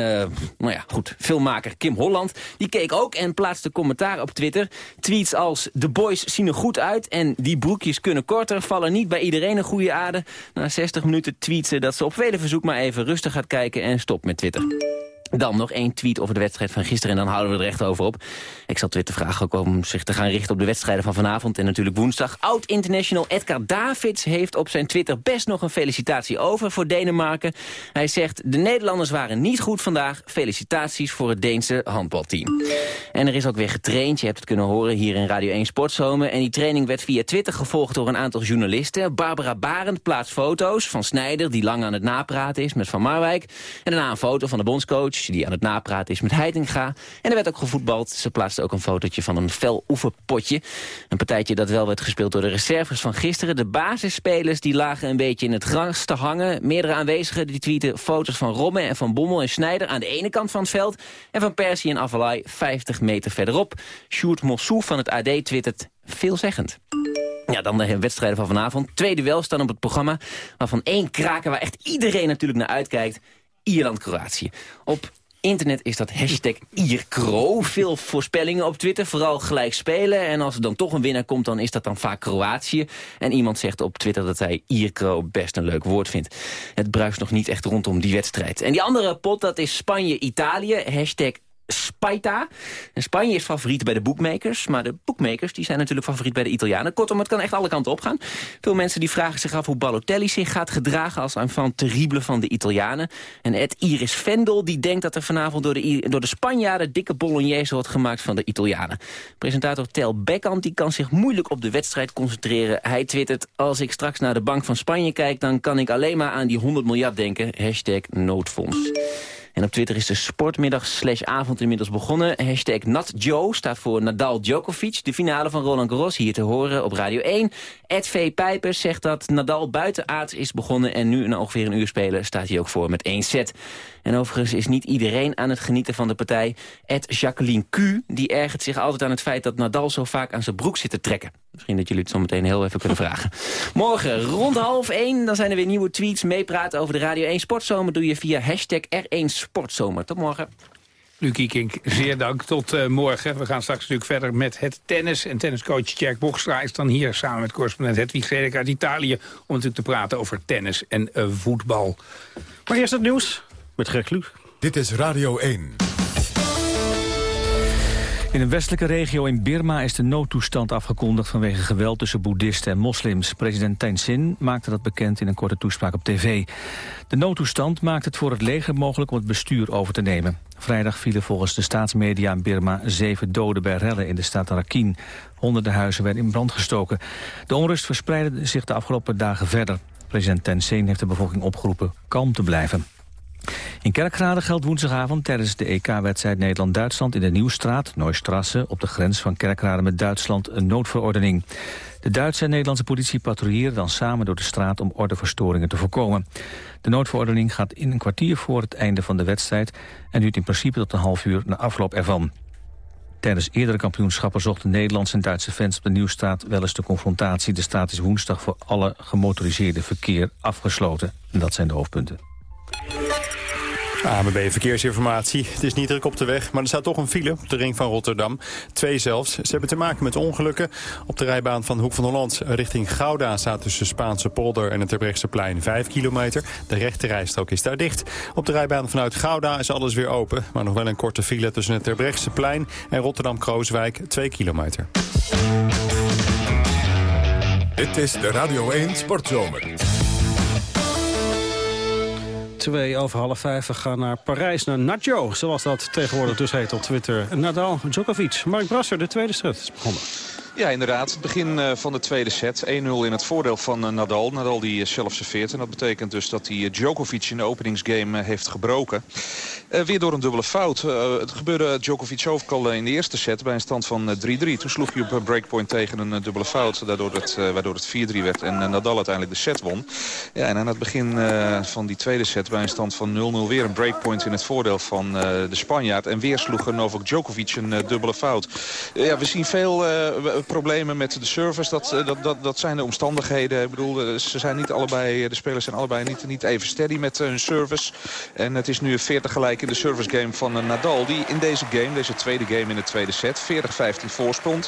nou ja, goed, filmmaker Kim Holland... die keek ook en plaatste commentaar op Twitter. Tweets als, de boys zien er goed uit... en die broekjes kunnen korter, vallen niet bij iedereen een goede aarde. Na 60 minuten tweet ze dat ze op vele verzoek maar even rustig gaat kijken... en stopt met Twitter. Dan nog één tweet over de wedstrijd van gisteren en dan houden we er echt over op. Ik zal Twitter vragen ook om zich te gaan richten op de wedstrijden van vanavond en natuurlijk woensdag. Oud-international Edgar Davids heeft op zijn Twitter best nog een felicitatie over voor Denemarken. Hij zegt, de Nederlanders waren niet goed vandaag. Felicitaties voor het Deense handbalteam. En er is ook weer getraind, je hebt het kunnen horen hier in Radio 1 Sportzomer. En die training werd via Twitter gevolgd door een aantal journalisten. Barbara Barend plaatst foto's van Snijder, die lang aan het napraten is met Van Marwijk. En daarna een foto van de bondscoach die aan het napraten is met Heitinga. En er werd ook gevoetbald. Ze plaatste ook een fotootje van een fel oefenpotje. Een partijtje dat wel werd gespeeld door de reserves van gisteren. De basisspelers die lagen een beetje in het gras te hangen. Meerdere aanwezigen die tweeten foto's van Romme en van Bommel en Snijder aan de ene kant van het veld. En van Persie en Avalai 50 meter verderop. Sjoerd Mossou van het AD twittert veelzeggend. Ja, dan de wedstrijden van vanavond. Twee duels staan op het programma. Waarvan één kraken waar echt iedereen natuurlijk naar uitkijkt. Ierland-Kroatië. Op internet is dat hashtag Ierkro. Veel voorspellingen op Twitter, vooral gelijk spelen. En als er dan toch een winnaar komt, dan is dat dan vaak Kroatië. En iemand zegt op Twitter dat hij Ierkro best een leuk woord vindt. Het bruist nog niet echt rondom die wedstrijd. En die andere pot, dat is Spanje-Italië. Hashtag Spaita. En Spanje is favoriet bij de bookmakers. Maar de bookmakers die zijn natuurlijk favoriet bij de Italianen. Kortom, het kan echt alle kanten opgaan. Veel mensen die vragen zich af hoe Balotelli zich gaat gedragen... als van terrible van de Italianen. En Ed Iris Vendel die denkt dat er vanavond door de, door de Spanjaarden... dikke bolognese wordt gemaakt van de Italianen. Presentator Tel Beckhand die kan zich moeilijk op de wedstrijd concentreren. Hij twittert, als ik straks naar de bank van Spanje kijk... dan kan ik alleen maar aan die 100 miljard denken. Hashtag noodfonds. En op Twitter is de sportmiddag slash avond inmiddels begonnen. Hashtag NatJoe staat voor Nadal Djokovic. De finale van Roland Garros hier te horen op Radio 1. Ed V. Pijpers zegt dat Nadal buitenaards is begonnen... en nu na ongeveer een uur spelen staat hij ook voor met één set. En overigens is niet iedereen aan het genieten van de partij. Ed Jacqueline Q. Die ergert zich altijd aan het feit dat Nadal zo vaak aan zijn broek zit te trekken. Misschien dat jullie het zo meteen heel even kunnen vragen. Morgen rond half 1, dan zijn er weer nieuwe tweets. Meepraten over de Radio 1 Sportzomer doe je via hashtag R1 Sportzomer. Tot morgen. Lucie Kink, zeer dank. Tot uh, morgen. We gaan straks natuurlijk verder met het tennis. En tenniscoach Jack Bogstra is dan hier samen met correspondent Hedwig Zedek uit Italië... om natuurlijk te praten over tennis en uh, voetbal. Maar eerst het nieuws met Greg Luc. Dit is Radio 1. In een westelijke regio in Birma is de noodtoestand afgekondigd vanwege geweld tussen boeddhisten en moslims. President Thein Sein maakte dat bekend in een korte toespraak op tv. De noodtoestand maakt het voor het leger mogelijk om het bestuur over te nemen. Vrijdag vielen volgens de staatsmedia in Birma zeven doden bij rellen in de staat Rakhine. Honderden huizen werden in brand gestoken. De onrust verspreidde zich de afgelopen dagen verder. President Thein Sein heeft de bevolking opgeroepen kalm te blijven. In Kerkrade geldt woensdagavond tijdens de EK-wedstrijd Nederland-Duitsland in de Nieuwstraat, Neustrasse, op de grens van Kerkrade met Duitsland, een noodverordening. De Duitse en Nederlandse politie patrouilleren dan samen door de straat om ordeverstoringen te voorkomen. De noodverordening gaat in een kwartier voor het einde van de wedstrijd en duurt in principe tot een half uur na afloop ervan. Tijdens eerdere kampioenschappen zochten Nederlandse en Duitse fans op de Nieuwstraat wel eens de confrontatie. De straat is woensdag voor alle gemotoriseerde verkeer afgesloten. En dat zijn de hoofdpunten. AMB Verkeersinformatie. Het is niet druk op de weg, maar er staat toch een file op de ring van Rotterdam. Twee zelfs. Ze hebben te maken met ongelukken. Op de rijbaan van Hoek van Holland richting Gouda staat tussen Spaanse polder en het plein 5 kilometer. De rechte rijstrook is daar dicht. Op de rijbaan vanuit Gouda is alles weer open, maar nog wel een korte file tussen het plein en Rotterdam-Krooswijk 2 kilometer. Dit is de Radio 1 Sportzomer. Twee over half vijf. We gaan naar Parijs, naar Nacho. Zoals dat tegenwoordig dus heet op Twitter. Nadal, Djokovic, Mark Brasser, de tweede set is begonnen. Ja, inderdaad. Het begin uh, van de tweede set. 1-0 in het voordeel van uh, Nadal. Nadal die uh, zelf serveert. En dat betekent dus dat hij Djokovic in de openingsgame heeft gebroken. Weer door een dubbele fout. het gebeurde Djokovic ook al in de eerste set bij een stand van 3-3. Toen sloeg hij op breakpoint tegen een dubbele fout. Daardoor het, waardoor het 4-3 werd. En Nadal uiteindelijk de set won. Ja, en aan het begin van die tweede set bij een stand van 0-0 weer een breakpoint in het voordeel van de Spanjaard. En weer sloeg Novak Djokovic een dubbele fout. ja, we zien veel problemen met de service. Dat, eh, dat, dat, dat zijn de omstandigheden. Ik bedoel, eh, ze zijn niet allebei, de spelers zijn allebei niet, niet even steady met hun service. En het is nu een 40 gelijk in de service game van Nadal. Die in deze game, deze tweede game in de tweede set, 40-15 voorsprong.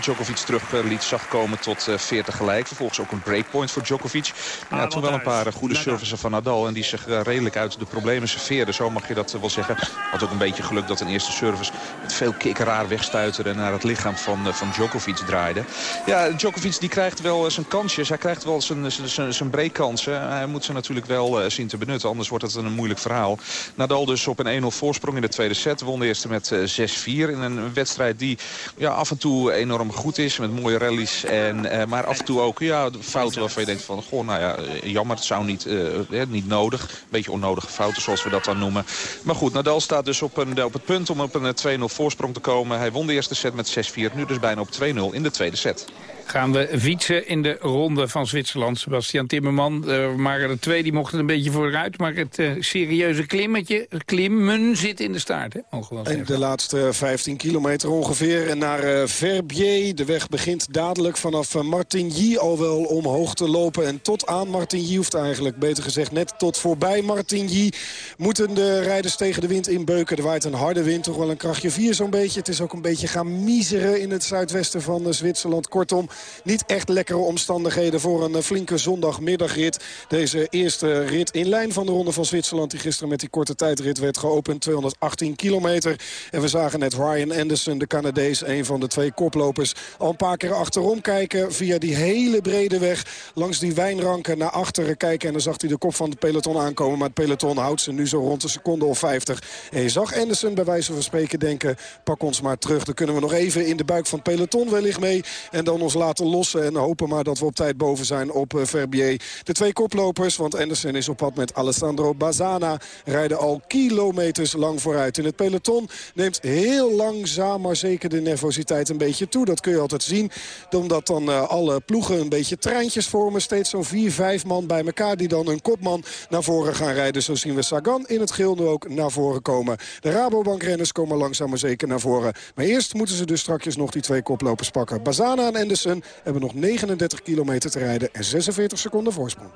Djokovic terug liet zag komen tot 40 gelijk. Vervolgens ook een breakpoint voor Djokovic. Ja, toen wel een paar goede services van Nadal. En die zich redelijk uit de problemen serveerde. Zo mag je dat wel zeggen. Had ook een beetje geluk dat een eerste service met veel kick raar wegstuiterde naar het lichaam van, van Djokovic draaide. Ja, Djokovic die krijgt wel zijn kansjes. Hij krijgt wel zijn, zijn, zijn breakkansen. Hij moet ze natuurlijk wel zien te benutten. Anders wordt het een moeilijk verhaal. Nadal dus op een 1-0 voorsprong in de tweede set. Won de eerste met 6-4 in een wedstrijd die ja, af en toe enorm goed is. Met mooie rallies. En, maar af en toe ook ja, fouten waarvan je denkt van... Goh, nou ja, jammer, het zou niet, uh, niet nodig. Een beetje onnodige fouten zoals we dat dan noemen. Maar goed, Nadal staat dus op, een, op het punt om op een 2-0 voorsprong te komen. Hij won de eerste set met 6-4. Nu dus bijna op 2-0 in de tweede set gaan we fietsen in de ronde van Zwitserland. Sebastian Timmerman, maar de twee die mochten een beetje vooruit. Maar het uh, serieuze klimmetje, klimmen zit in de staart. Hè? En de laatste 15 kilometer ongeveer. En naar uh, Verbier. De weg begint dadelijk vanaf Martigny al wel omhoog te lopen. En tot aan Martigny hoeft eigenlijk, beter gezegd net tot voorbij Martigny... moeten de rijders tegen de wind inbeuken. Er waait een harde wind, toch wel een krachtje 4 zo'n beetje. Het is ook een beetje gaan miseren in het zuidwesten van Zwitserland. Kortom, niet echt lekkere omstandigheden voor een eh, flinke zondagmiddagrit. Deze eerste rit in lijn van de Ronde van Zwitserland... die gisteren met die korte tijdrit werd geopend. 218 kilometer. En we zagen net Ryan Anderson, de Canadees... een van de twee koplopers, al een paar keer achterom kijken... via die hele brede weg langs die wijnranken naar achteren kijken. En dan zag hij de kop van het peloton aankomen. Maar het peloton houdt ze nu zo rond een seconde of 50. En je zag Anderson bij wijze van spreken denken... pak ons maar terug. Dan kunnen we nog even in de buik van het peloton wellicht mee. En dan ons laten laten lossen. En hopen maar dat we op tijd boven zijn op uh, Verbier. De twee koplopers, want Anderson is op pad met Alessandro Bazana... rijden al kilometers lang vooruit. In het peloton neemt heel langzaam, maar zeker de nervositeit een beetje toe. Dat kun je altijd zien, omdat dan uh, alle ploegen een beetje treintjes vormen. Steeds zo'n vier, vijf man bij elkaar die dan een kopman naar voren gaan rijden. Zo zien we Sagan in het geel nu ook naar voren komen. De Rabobank-renners komen langzaam maar zeker naar voren. Maar eerst moeten ze dus straks nog die twee koplopers pakken. Bazana en Anderson hebben nog 39 kilometer te rijden en 46 seconden voorsprong.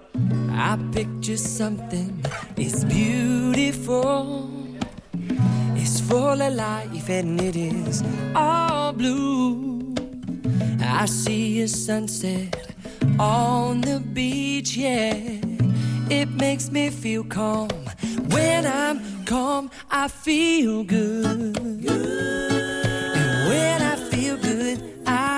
I picture something, it's beautiful. It's full of life and it is all blue. I see a sunset on the beach, yeah. It makes me feel calm. When I'm calm, I feel good. good. And when I feel good,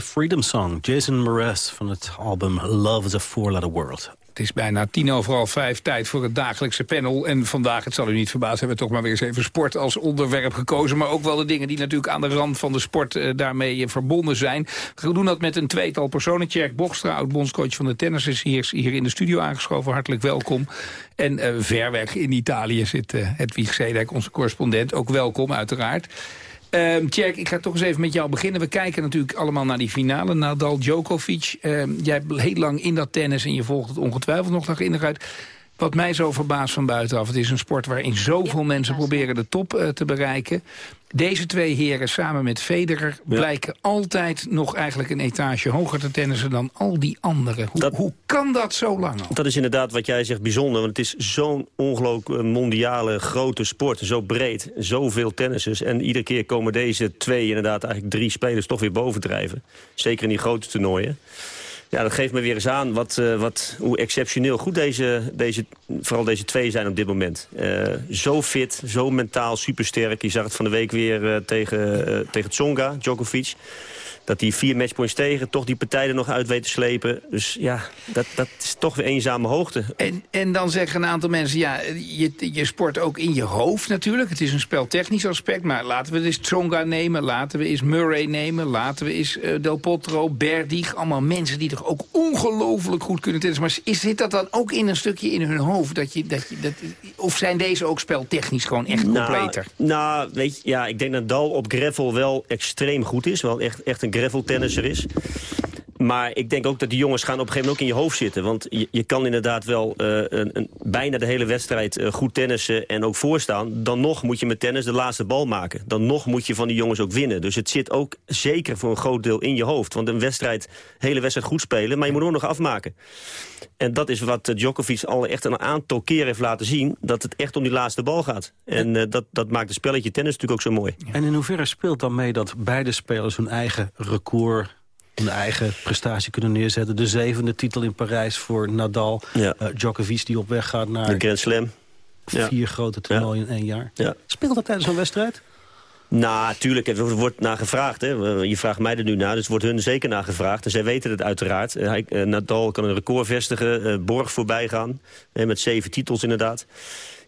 Freedom Song, Jason Mraz van het album Love is a Four-Letter World. Het is bijna tien over half vijf, tijd voor het dagelijkse panel. En vandaag, het zal u niet verbazen, hebben we toch maar weer eens even sport als onderwerp gekozen. Maar ook wel de dingen die natuurlijk aan de rand van de sport eh, daarmee eh, verbonden zijn. We doen dat met een tweetal personen. Tjerk Bokstra, oud-bondscoach van de tennis, is hier, hier in de studio aangeschoven. Hartelijk welkom. En eh, ver weg in Italië zit uh, Hedwig Zedek, onze correspondent. Ook welkom, uiteraard. Um, Tjerk, ik ga toch eens even met jou beginnen. We kijken natuurlijk allemaal naar die finale. Nadal, Djokovic. Um, jij hebt heel lang in dat tennis en je volgt het ongetwijfeld nog dag in dag uit. Wat mij zo verbaast van buitenaf. Het is een sport waarin zoveel mensen proberen de top uh, te bereiken. Deze twee heren samen met Federer ja. blijken altijd nog eigenlijk een etage hoger te tennissen dan al die anderen. Hoe, dat, hoe kan dat zo lang al? Dat is inderdaad wat jij zegt bijzonder. Want het is zo'n ongelooflijk mondiale grote sport. Zo breed, zoveel tennissers. En iedere keer komen deze twee, inderdaad eigenlijk drie spelers toch weer bovendrijven. Zeker in die grote toernooien. Ja, dat geeft me weer eens aan wat, uh, wat, hoe exceptioneel goed deze, deze, vooral deze twee zijn op dit moment. Uh, zo fit, zo mentaal supersterk. Je zag het van de week weer uh, tegen, tegen Tsonga, Djokovic. Dat die vier matchpoints tegen, toch die partij er nog uit weet te slepen. Dus ja, dat, dat is toch weer eenzame hoogte. En, en dan zeggen een aantal mensen, ja, je, je sport ook in je hoofd natuurlijk. Het is een speltechnisch aspect, maar laten we eens Tsonga nemen. Laten we eens Murray nemen. Laten we eens uh, Del Potro, Berdig. Allemaal mensen die toch ook ongelooflijk goed kunnen tennissen. Maar is, zit dat dan ook in een stukje in hun hoofd? Dat je, dat je, dat, of zijn deze ook speltechnisch gewoon echt nou, completer? Nou, weet je, ja, ik denk dat Dal op gravel wel extreem goed is. Wel echt, echt een graveltennisser is. Maar ik denk ook dat die jongens gaan op een gegeven moment ook in je hoofd zitten. Want je, je kan inderdaad wel uh, een, een, bijna de hele wedstrijd uh, goed tennissen en ook voorstaan. Dan nog moet je met tennis de laatste bal maken. Dan nog moet je van die jongens ook winnen. Dus het zit ook zeker voor een groot deel in je hoofd. Want een wedstrijd, hele wedstrijd goed spelen, maar je moet ook nog afmaken. En dat is wat Djokovic al echt een aantal keren heeft laten zien. Dat het echt om die laatste bal gaat. En dat, dat maakt het spelletje tennis natuurlijk ook zo mooi. En in hoeverre speelt dan mee dat beide spelers hun eigen record een eigen prestatie kunnen neerzetten. De zevende titel in Parijs voor Nadal. Ja. Uh, Djokovic die op weg gaat naar... De Grand Slam. Vier ja. grote toernooien ja. in één jaar. Ja. Speelt dat tijdens zo'n wedstrijd? Nou, tuurlijk, er wordt naar gevraagd. Hè. Je vraagt mij er nu naar, dus wordt hun zeker naar gevraagd. En zij weten het uiteraard. Hij, uh, Nadal kan een record vestigen, Borg voorbij gaan. met zeven titels inderdaad.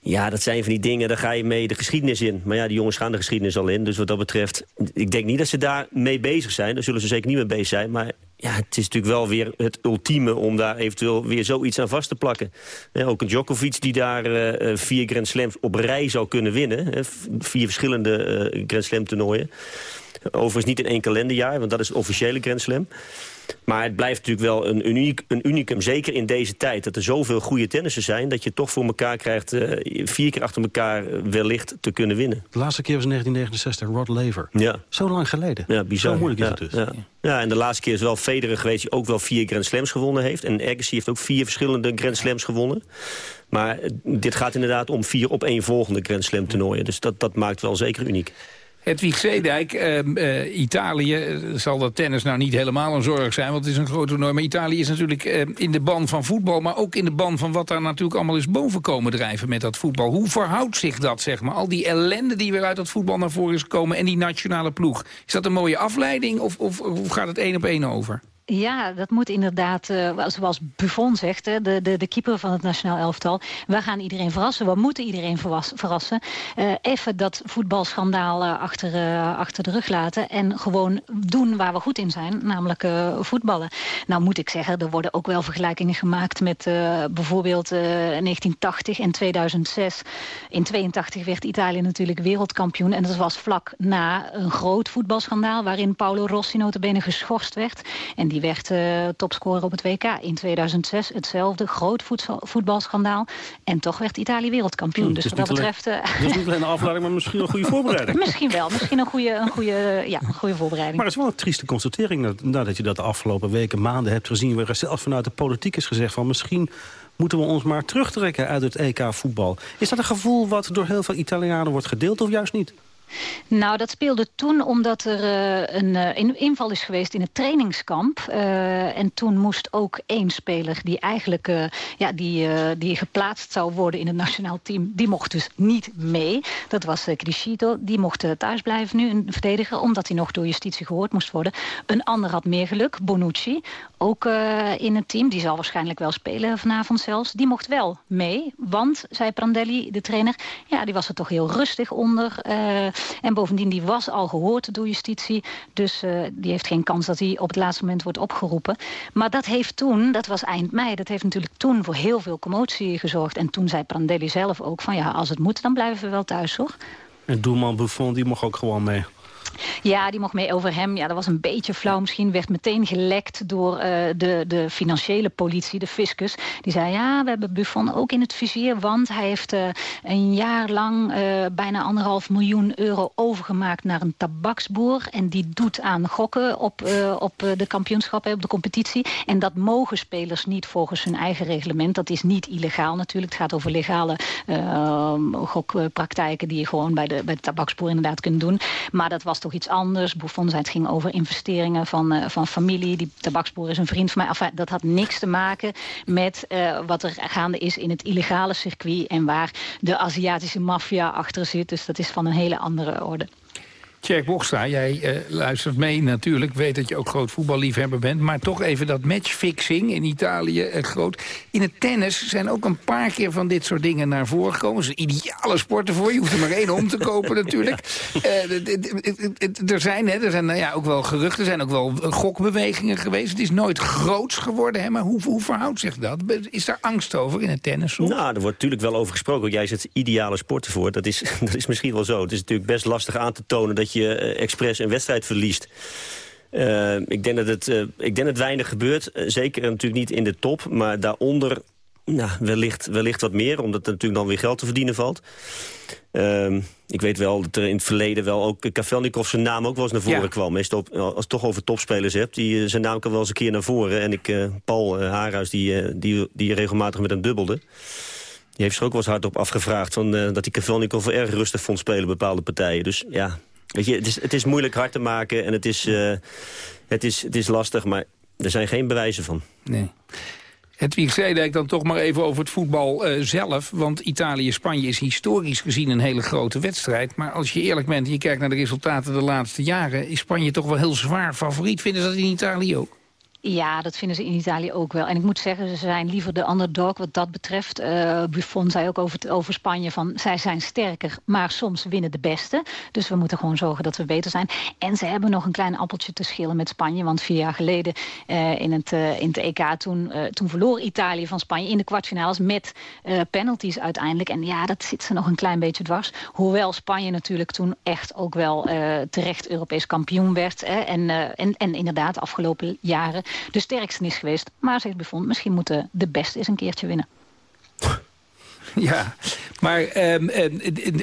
Ja, dat zijn van die dingen, daar ga je mee de geschiedenis in. Maar ja, die jongens gaan de geschiedenis al in. Dus wat dat betreft, ik denk niet dat ze daar mee bezig zijn. Daar zullen ze zeker niet mee bezig zijn. Maar ja, het is natuurlijk wel weer het ultieme om daar eventueel weer zoiets aan vast te plakken. Ook een Djokovic die daar uh, vier Grand Slams op rij zou kunnen winnen. Hè, vier verschillende uh, Grand Slam toernooien. Overigens niet in één kalenderjaar, want dat is het officiële Grand Slam. Maar het blijft natuurlijk wel een, uniek, een unicum, zeker in deze tijd. Dat er zoveel goede tennissers zijn, dat je toch voor elkaar krijgt... Uh, vier keer achter elkaar wellicht te kunnen winnen. De laatste keer was 1969, Rod Laver. Ja. Zo lang geleden. Ja, bizar. Zo moeilijk is ja, het dus. Ja. ja, en de laatste keer is wel Federer geweest... die ook wel vier Grand Slams gewonnen heeft. En Agassi heeft ook vier verschillende Grand Slams gewonnen. Maar dit gaat inderdaad om vier op één volgende Grand Slam toernooien. Dus dat, dat maakt wel zeker uniek. Hedwig Zeedijk, uh, uh, Italië, zal dat tennis nou niet helemaal een zorg zijn... want het is een groot toernooi. Maar Italië is natuurlijk uh, in de ban van voetbal... maar ook in de ban van wat daar natuurlijk allemaal is boven komen drijven met dat voetbal. Hoe verhoudt zich dat, zeg maar? Al die ellende die weer uit dat voetbal naar voren is gekomen... en die nationale ploeg. Is dat een mooie afleiding of, of, of gaat het één op één over? Ja, dat moet inderdaad, uh, zoals Buffon zegt, de, de, de keeper van het nationaal elftal. We gaan iedereen verrassen, we moeten iedereen verrassen. Uh, even dat voetbalschandaal achter, achter de rug laten... en gewoon doen waar we goed in zijn, namelijk voetballen. Nou moet ik zeggen, er worden ook wel vergelijkingen gemaakt... met bijvoorbeeld 1980 en 2006. In 82 werd Italië natuurlijk wereldkampioen... en dat was vlak na een groot voetbalschandaal... waarin Paolo Rossi notabene geschorst werd... En die werd uh, topscorer op het WK. In 2006 hetzelfde, groot voetbalschandaal. En toch werd Italië wereldkampioen. Hmm, dus wat dat betreft... Uh... Is niet alleen een afleiding, maar misschien een goede voorbereiding. misschien wel, misschien een goede, een goede, ja, een goede voorbereiding. Maar het is wel een trieste constatering nadat je dat de afgelopen weken, maanden hebt gezien... waar zelfs vanuit de politiek is gezegd van misschien moeten we ons maar terugtrekken uit het EK-voetbal. Is dat een gevoel wat door heel veel Italianen wordt gedeeld of juist niet? Nou, dat speelde toen omdat er uh, een, uh, inval is geweest in het trainingskamp. Uh, en toen moest ook één speler die eigenlijk ja, die, die geplaatst zou worden in het nationaal team... die mocht dus niet mee. Dat was Criscito. Die mocht thuis blijven nu, een verdediger... omdat hij nog door justitie gehoord moest worden. Een ander had meer geluk, Bonucci. Ook in het team, die zal waarschijnlijk wel spelen vanavond zelfs. Die mocht wel mee, want, zei Prandelli, de trainer... ja, die was er toch heel rustig onder... En bovendien, die was al gehoord door justitie. Dus uh, die heeft geen kans dat hij op het laatste moment wordt opgeroepen. Maar dat heeft toen, dat was eind mei... dat heeft natuurlijk toen voor heel veel commotie gezorgd. En toen zei Prandelli zelf ook van... ja, als het moet, dan blijven we wel thuis, hoor. En doelman Buffon, die mocht ook gewoon mee. Ja, die mocht mee over hem. Ja, dat was een beetje flauw misschien. Werd meteen gelekt door uh, de, de financiële politie, de fiscus. Die zei, ja, we hebben Buffon ook in het vizier... want hij heeft uh, een jaar lang uh, bijna anderhalf miljoen euro overgemaakt... naar een tabaksboer. En die doet aan gokken op, op de kampioenschappen, op de competitie. En dat mogen spelers niet volgens hun eigen reglement. Dat is niet illegaal natuurlijk. Het gaat over legale gokpraktijken... die je gewoon bij de, bij de tabaksboer inderdaad kunt doen. Maar dat was toch iets anders. Buffon zei het ging over investeringen van, uh, van familie. Die tabaksboer is een vriend van mij. Enfin, dat had niks te maken met uh, wat er gaande is in het illegale circuit... en waar de Aziatische maffia achter zit. Dus dat is van een hele andere orde. Tjerk Bochstra, jij uh, luistert mee natuurlijk. Weet dat je ook groot voetballiefhebber bent. Maar toch even dat matchfixing in Italië uh, groot. In het tennis zijn ook een paar keer van dit soort dingen naar voren gekomen. Dat is een ideale sport ervoor. Je hoeft er maar één om te kopen natuurlijk. Er zijn, hè, er zijn nou ja, ook wel geruchten. Er zijn ook wel gokbewegingen geweest. Het is nooit groots geworden. Hè, maar hoe, hoe verhoudt zich dat? Is daar angst over in het tennis? Nou, er wordt natuurlijk wel over gesproken. Jij zegt ideale sport ervoor. Dat is, dat is misschien wel zo. Het is natuurlijk best lastig aan te tonen... dat je uh, expres een wedstrijd verliest. Uh, ik, denk dat het, uh, ik denk dat weinig gebeurt. zeker natuurlijk niet in de top. Maar daaronder nou, wellicht, wellicht wat meer. Omdat er natuurlijk dan weer geld te verdienen valt. Uh, ik weet wel dat er in het verleden wel ook Kavelnikov zijn naam ook wel eens naar voren ja. kwam. Meestal als je toch over topspelers hebt, die, zijn naam kan wel eens een keer naar voren. En ik, Paul Haarhuis, die, die, die regelmatig met hem dubbelde. Die heeft zich ook wel eens hard op afgevraagd... Van, dat die Kavelnikov erg rustig vond spelen bepaalde partijen. Dus ja, Weet je, het is, het is moeilijk hard te maken en het is, uh, het, is, het is lastig, maar er zijn geen bewijzen van. Nee. Hedwig Zeedijk dan toch maar even over het voetbal uh, zelf. Want Italië-Spanje is historisch gezien een hele grote wedstrijd. Maar als je eerlijk bent en je kijkt naar de resultaten de laatste jaren... is Spanje toch wel heel zwaar favoriet. Vinden ze dat in Italië ook? Ja, dat vinden ze in Italië ook wel. En ik moet zeggen, ze zijn liever de underdog wat dat betreft. Uh, Buffon zei ook over, over Spanje van... zij zijn sterker, maar soms winnen de beste. Dus we moeten gewoon zorgen dat we beter zijn. En ze hebben nog een klein appeltje te schillen met Spanje. Want vier jaar geleden uh, in, het, uh, in het EK... Toen, toen verloor Italië van Spanje in de kwartfinales... met penalties uiteindelijk. En ja, dat zit ze nog een klein beetje dwars. Hoewel Spanje natuurlijk toen echt ook wel terecht Europees kampioen werd. Hè, en, en, en inderdaad, de afgelopen jaren de sterkste is geweest. Maar zegt bevond, misschien moeten de beste eens een keertje winnen. Ja, maar um,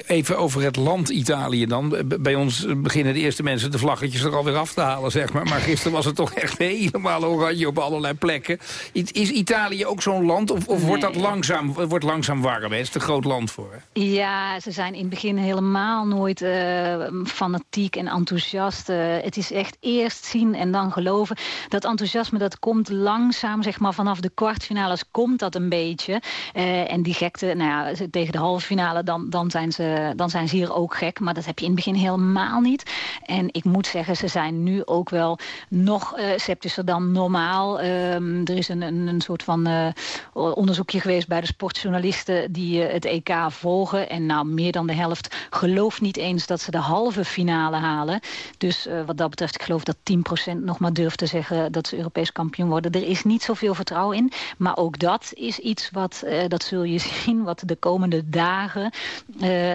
even over het land Italië dan. Bij ons beginnen de eerste mensen de vlaggetjes er alweer af te halen, zeg maar. Maar gisteren was het toch echt helemaal oranje op allerlei plekken. Is Italië ook zo'n land of, of nee. wordt dat langzaam, wordt langzaam warm? Het is een groot land voor. Ja, ze zijn in het begin helemaal nooit uh, fanatiek en enthousiast. Uh, het is echt eerst zien en dan geloven. Dat enthousiasme dat komt langzaam, zeg maar vanaf de kwartfinales komt dat een beetje. Uh, en die gekte nou ja, tegen de halve finale, dan, dan, zijn ze, dan zijn ze hier ook gek. Maar dat heb je in het begin helemaal niet. En ik moet zeggen, ze zijn nu ook wel nog uh, sceptischer dan normaal. Um, er is een, een, een soort van uh, onderzoekje geweest bij de sportjournalisten die uh, het EK volgen. En nou, meer dan de helft gelooft niet eens dat ze de halve finale halen. Dus wat dat betreft, ik geloof dat 10% nog maar durft te zeggen dat ze Europees kampioen worden. Er is niet zoveel vertrouwen in. Maar ook dat is iets wat, dat zul je zien, wat de komende dagen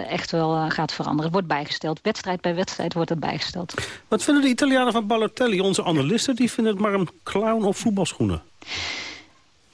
echt wel gaat veranderen. Wordt bijgesteld. Wedstrijd bij wedstrijd wordt het bijgesteld. Wat vinden de Italianen van Balotelli? Onze analisten die vinden het maar een clown op voetbalschoenen.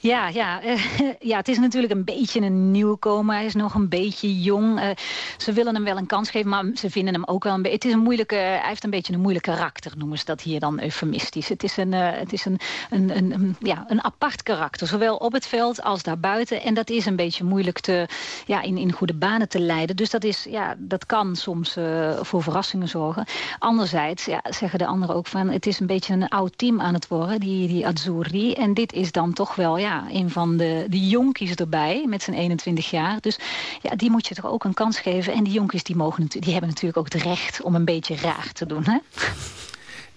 Ja, ja, uh, ja, het is natuurlijk een beetje een nieuwkomer. Hij is nog een beetje jong. Uh, ze willen hem wel een kans geven, maar ze vinden hem ook wel een beetje... Het is een moeilijke, hij heeft een beetje een moeilijk karakter, noemen ze dat hier dan eufemistisch. Het is een, uh, het is een, een, een, een, ja, een apart karakter, zowel op het veld als daarbuiten. En dat is een beetje moeilijk te, ja, in, in goede banen te leiden. Dus dat, is, ja, dat kan soms voor verrassingen zorgen. Anderzijds ja, zeggen de anderen ook van... het is een beetje een oud team aan het worden, die, die Azzurri. En dit is dan toch wel... Ja, ja, een van de, de jonkies erbij met zijn 21 jaar. Dus ja, die moet je toch ook een kans geven. En die jonkies die, mogen, die hebben natuurlijk ook het recht om een beetje raar te doen. Hè?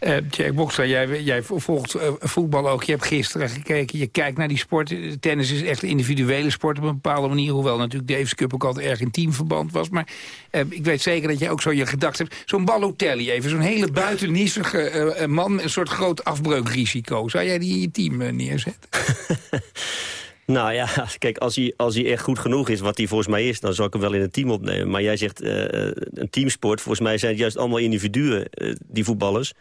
Uh, Jack jij, jij volgt uh, voetbal ook. Je hebt gisteren gekeken, je kijkt naar die sport. Tennis is echt een individuele sport op een bepaalde manier. Hoewel natuurlijk Davis Cup ook altijd erg in teamverband was. Maar uh, ik weet zeker dat jij ook zo je gedacht hebt. Zo'n Balotelli even, zo'n hele buitenniessige man... een soort groot afbreukrisico. Zou jij die in je team neerzetten? Nou ja, kijk, als hij, als hij echt goed genoeg is, wat hij volgens mij is... dan zou ik hem wel in een team opnemen. Maar jij zegt uh, een teamsport. Volgens mij zijn het juist allemaal individuen, uh, die voetballers.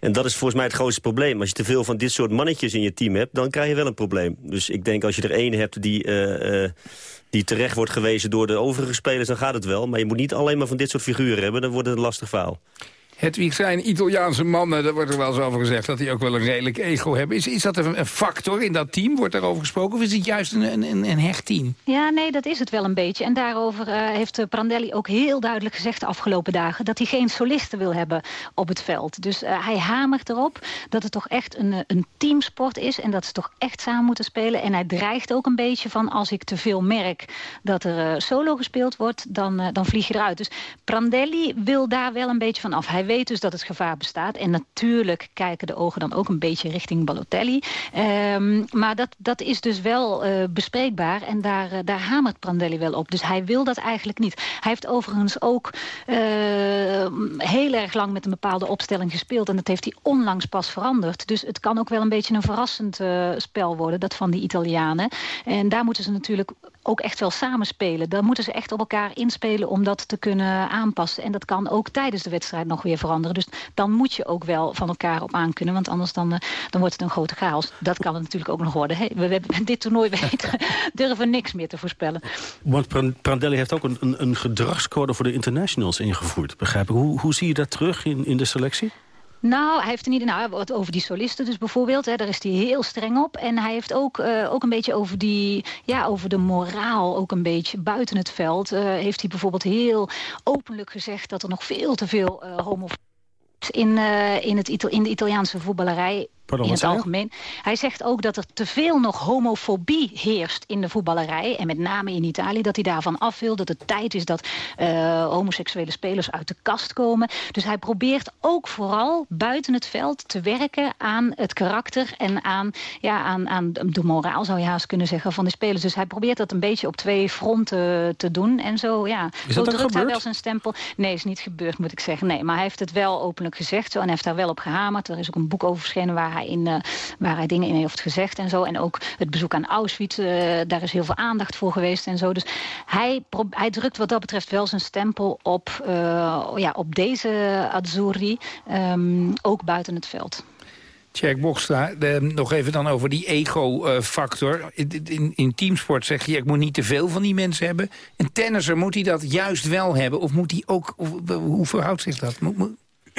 En dat is volgens mij het grootste probleem. Als je te veel van dit soort mannetjes in je team hebt... dan krijg je wel een probleem. Dus ik denk als je er één hebt die, die terecht wordt gewezen... door de overige spelers, dan gaat het wel. Maar je moet niet alleen maar van dit soort figuren hebben. Dan wordt het een lastig verhaal. Hedwig zijn Italiaanse mannen, daar wordt er wel eens over gezegd... dat die ook wel een redelijk ego hebben. Is, is dat een, factor in dat team? Wordt daarover gesproken? Of is het juist een, een, een hecht team? Ja, nee, dat is het wel een beetje. En daarover uh, heeft Prandelli ook heel duidelijk gezegd de afgelopen dagen... dat hij geen solisten wil hebben op het veld. Dus hij hamert erop dat het toch echt een, een teamsport is... en dat ze toch echt samen moeten spelen. En hij dreigt ook een beetje van als ik te veel merk dat er solo gespeeld wordt... Dan, dan vlieg je eruit. Dus Prandelli wil daar wel een beetje van af. Weet dus dat het gevaar bestaat. En natuurlijk kijken de ogen dan ook een beetje richting Balotelli. Um, maar dat, dat is dus wel uh, bespreekbaar. En daar, uh, daar hamert Prandelli wel op. Dus hij wil dat eigenlijk niet. Hij heeft overigens ook uh, heel erg lang met een bepaalde opstelling gespeeld. En dat heeft hij onlangs pas veranderd. Dus het kan ook wel een beetje een verrassend spel worden. Dat van die Italianen. En daar moeten ze natuurlijk ook echt wel samenspelen. Dan moeten ze echt op elkaar inspelen om dat te kunnen aanpassen. En dat kan ook tijdens de wedstrijd nog weer veranderen. Dus dan moet je ook wel van elkaar op aankunnen. Want anders dan, uh, dan wordt het een grote chaos. Dat kan het natuurlijk ook nog worden. We, hebben dit toernooi weten, durven niks meer te voorspellen. Want Prandelli heeft ook een, een, een gedragscode voor de internationals ingevoerd. Begrijp ik. Hoe, hoe zie je dat terug in, in de selectie? Nou, hij heeft er niet nou, wat over die solisten dus bijvoorbeeld. Hè, daar is hij heel streng op. En hij heeft ook, uh, ook een beetje over, die, ja, over de moraal, ook een beetje buiten het veld. Uh, heeft hij bijvoorbeeld heel openlijk gezegd dat er nog veel te veel uh, homo in, in, het in de Italiaanse voetballerij Pardon, in het algemeen. Hij zegt ook dat er te veel nog homofobie heerst in de voetballerij. En met name in Italië, dat hij daarvan af wil. Dat het tijd is dat uh, homoseksuele spelers uit de kast komen. Dus hij probeert ook vooral buiten het veld te werken aan het karakter... en aan, ja, aan, aan de moraal, zou je haast kunnen zeggen, van de spelers. Dus hij probeert dat een beetje op twee fronten te doen. En zo, ja, is zo dat drukt hij wel zijn stempel. Nee, is niet gebeurd, moet ik zeggen. Nee, maar hij heeft het wel openlijk gezegd. Zo, en hij heeft daar wel op gehamerd. Er is ook een boek over verschenen waar hij in, uh, waar hij dingen in heeft gezegd en zo. En ook het bezoek aan Auschwitz, uh, daar is heel veel aandacht voor geweest en zo. Dus hij, hij drukt wat dat betreft wel zijn stempel op, uh, ja, op deze Azzurri, um, ook buiten het veld. Jack Bokstra, nog even dan over die ego-factor. In, in, in, teamsport zeg je, ik moet niet te veel van die mensen hebben. Een tennisser, moet hij dat juist wel hebben? Of moet hij ook, hoe verhoudt zich dat? Moet...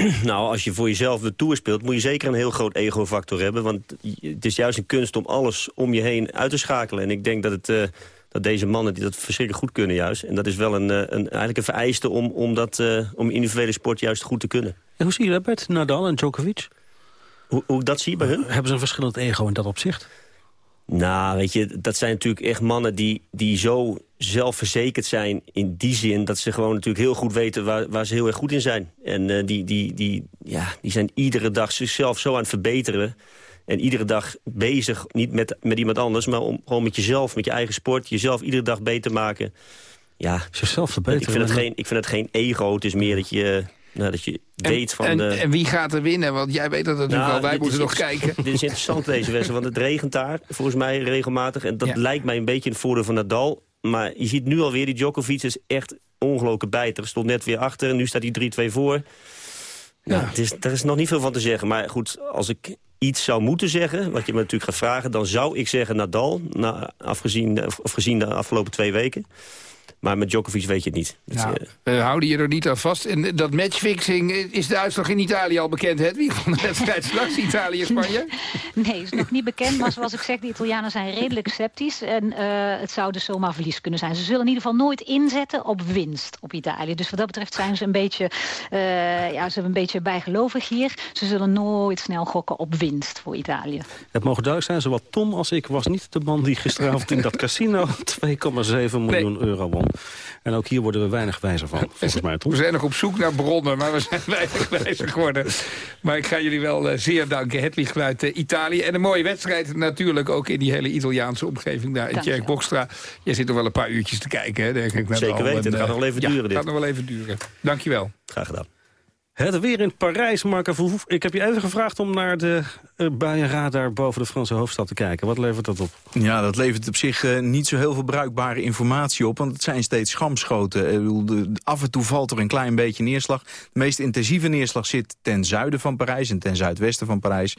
Nou, als je voor jezelf de Tour speelt... moet je zeker een heel groot ego-factor hebben. Want het is juist een kunst om alles om je heen uit te schakelen. En ik denk dat, het, uh, dat deze mannen die dat verschrikkelijk goed kunnen juist. En dat is wel een, een, eigenlijk een vereiste om, om, dat, uh, om individuele sport juist goed te kunnen. En hoe zie je dat met Nadal en Djokovic? Hoe, hoe ik dat zie bij hun? Hebben ze een verschillend ego in dat opzicht? Nou, weet je, dat zijn natuurlijk echt mannen die, die zo zelfverzekerd zijn in die zin... dat ze gewoon natuurlijk heel goed weten waar, waar ze heel erg goed in zijn. En eh, die, die, die, ja, die zijn iedere dag zichzelf zo aan het verbeteren... En iedere dag bezig, niet met, met iemand anders... maar om, gewoon met jezelf, met je eigen sport... jezelf iedere dag beter maken. Ja, Jezelf verbeteren. ik vind, het geen, ik vind het geen ego. Het is meer dat je, nou, dat je weet van... en, de... en wie gaat er winnen? Want jij weet dat natuurlijk Nou, al. Wij moeten nog kijken. Dit is interessant deze wedstrijd, want het regent daar volgens mij regelmatig. En dat Ja. lijkt mij een beetje het voordeel van Nadal. Maar je ziet nu alweer, die Djokovic is echt ongelooflijk bijter. Stond net weer achter en nu staat hij 3-2 voor. Nou, het is, daar is nog niet veel van te zeggen. Maar goed, als ik iets zou moeten zeggen, wat je me natuurlijk gaat vragen... dan zou ik zeggen Nadal, na, afgezien, of, of gezien de afgelopen twee weken. Maar met Djokovic weet je het niet. Nou, eh, we houden je er niet aan vast. En dat matchfixing, eh, is de uitslag in Italië al bekend, Hedwig? Van de wedstrijd straks Italië-Spanje? Nee, is nog niet bekend. Maar zoals ik zeg, de Italianen zijn redelijk sceptisch. En eh, het zou dus zomaar verlies kunnen zijn. Ze zullen in ieder geval nooit inzetten op winst op Italië. Dus wat dat betreft zijn ze een beetje, eh, ja, ze zijn een beetje bijgelovig hier. Ze zullen nooit snel gokken op winst voor Italië. Het mogen duidelijk zijn, zowel Tom als ik was niet de man die gisteravond in dat casino 2,7 miljoen euro won. En ook hier worden we weinig wijzer van, volgens mij, Tom. We zijn nog op zoek naar bronnen, maar we zijn weinig wijzer geworden. Maar ik ga jullie wel eh, zeer danken, Hedwig vanuit eh, Italië. En een mooie wedstrijd natuurlijk ook in die hele Italiaanse omgeving daar in. Tjerk Bokstra. Jij zit nog wel een paar uurtjes te kijken, hè, denk ik. naar Zeker al. weten, En, dat gaat eh, nog wel even ja, duren, dit. gaat nog wel even duren. Dankjewel. Graag gedaan. Het weer in Parijs, Marco Verhoef. Ik heb je even gevraagd om naar de uh, buienradar boven de Franse hoofdstad te kijken. Wat levert dat op? Ja, dat levert op zich uh, niet zo heel veel bruikbare informatie op. Want het zijn steeds schamschoten. Ik bedoel, de, af en toe valt er een klein beetje neerslag. De meest intensieve neerslag zit ten zuiden van Parijs en ten zuidwesten van Parijs.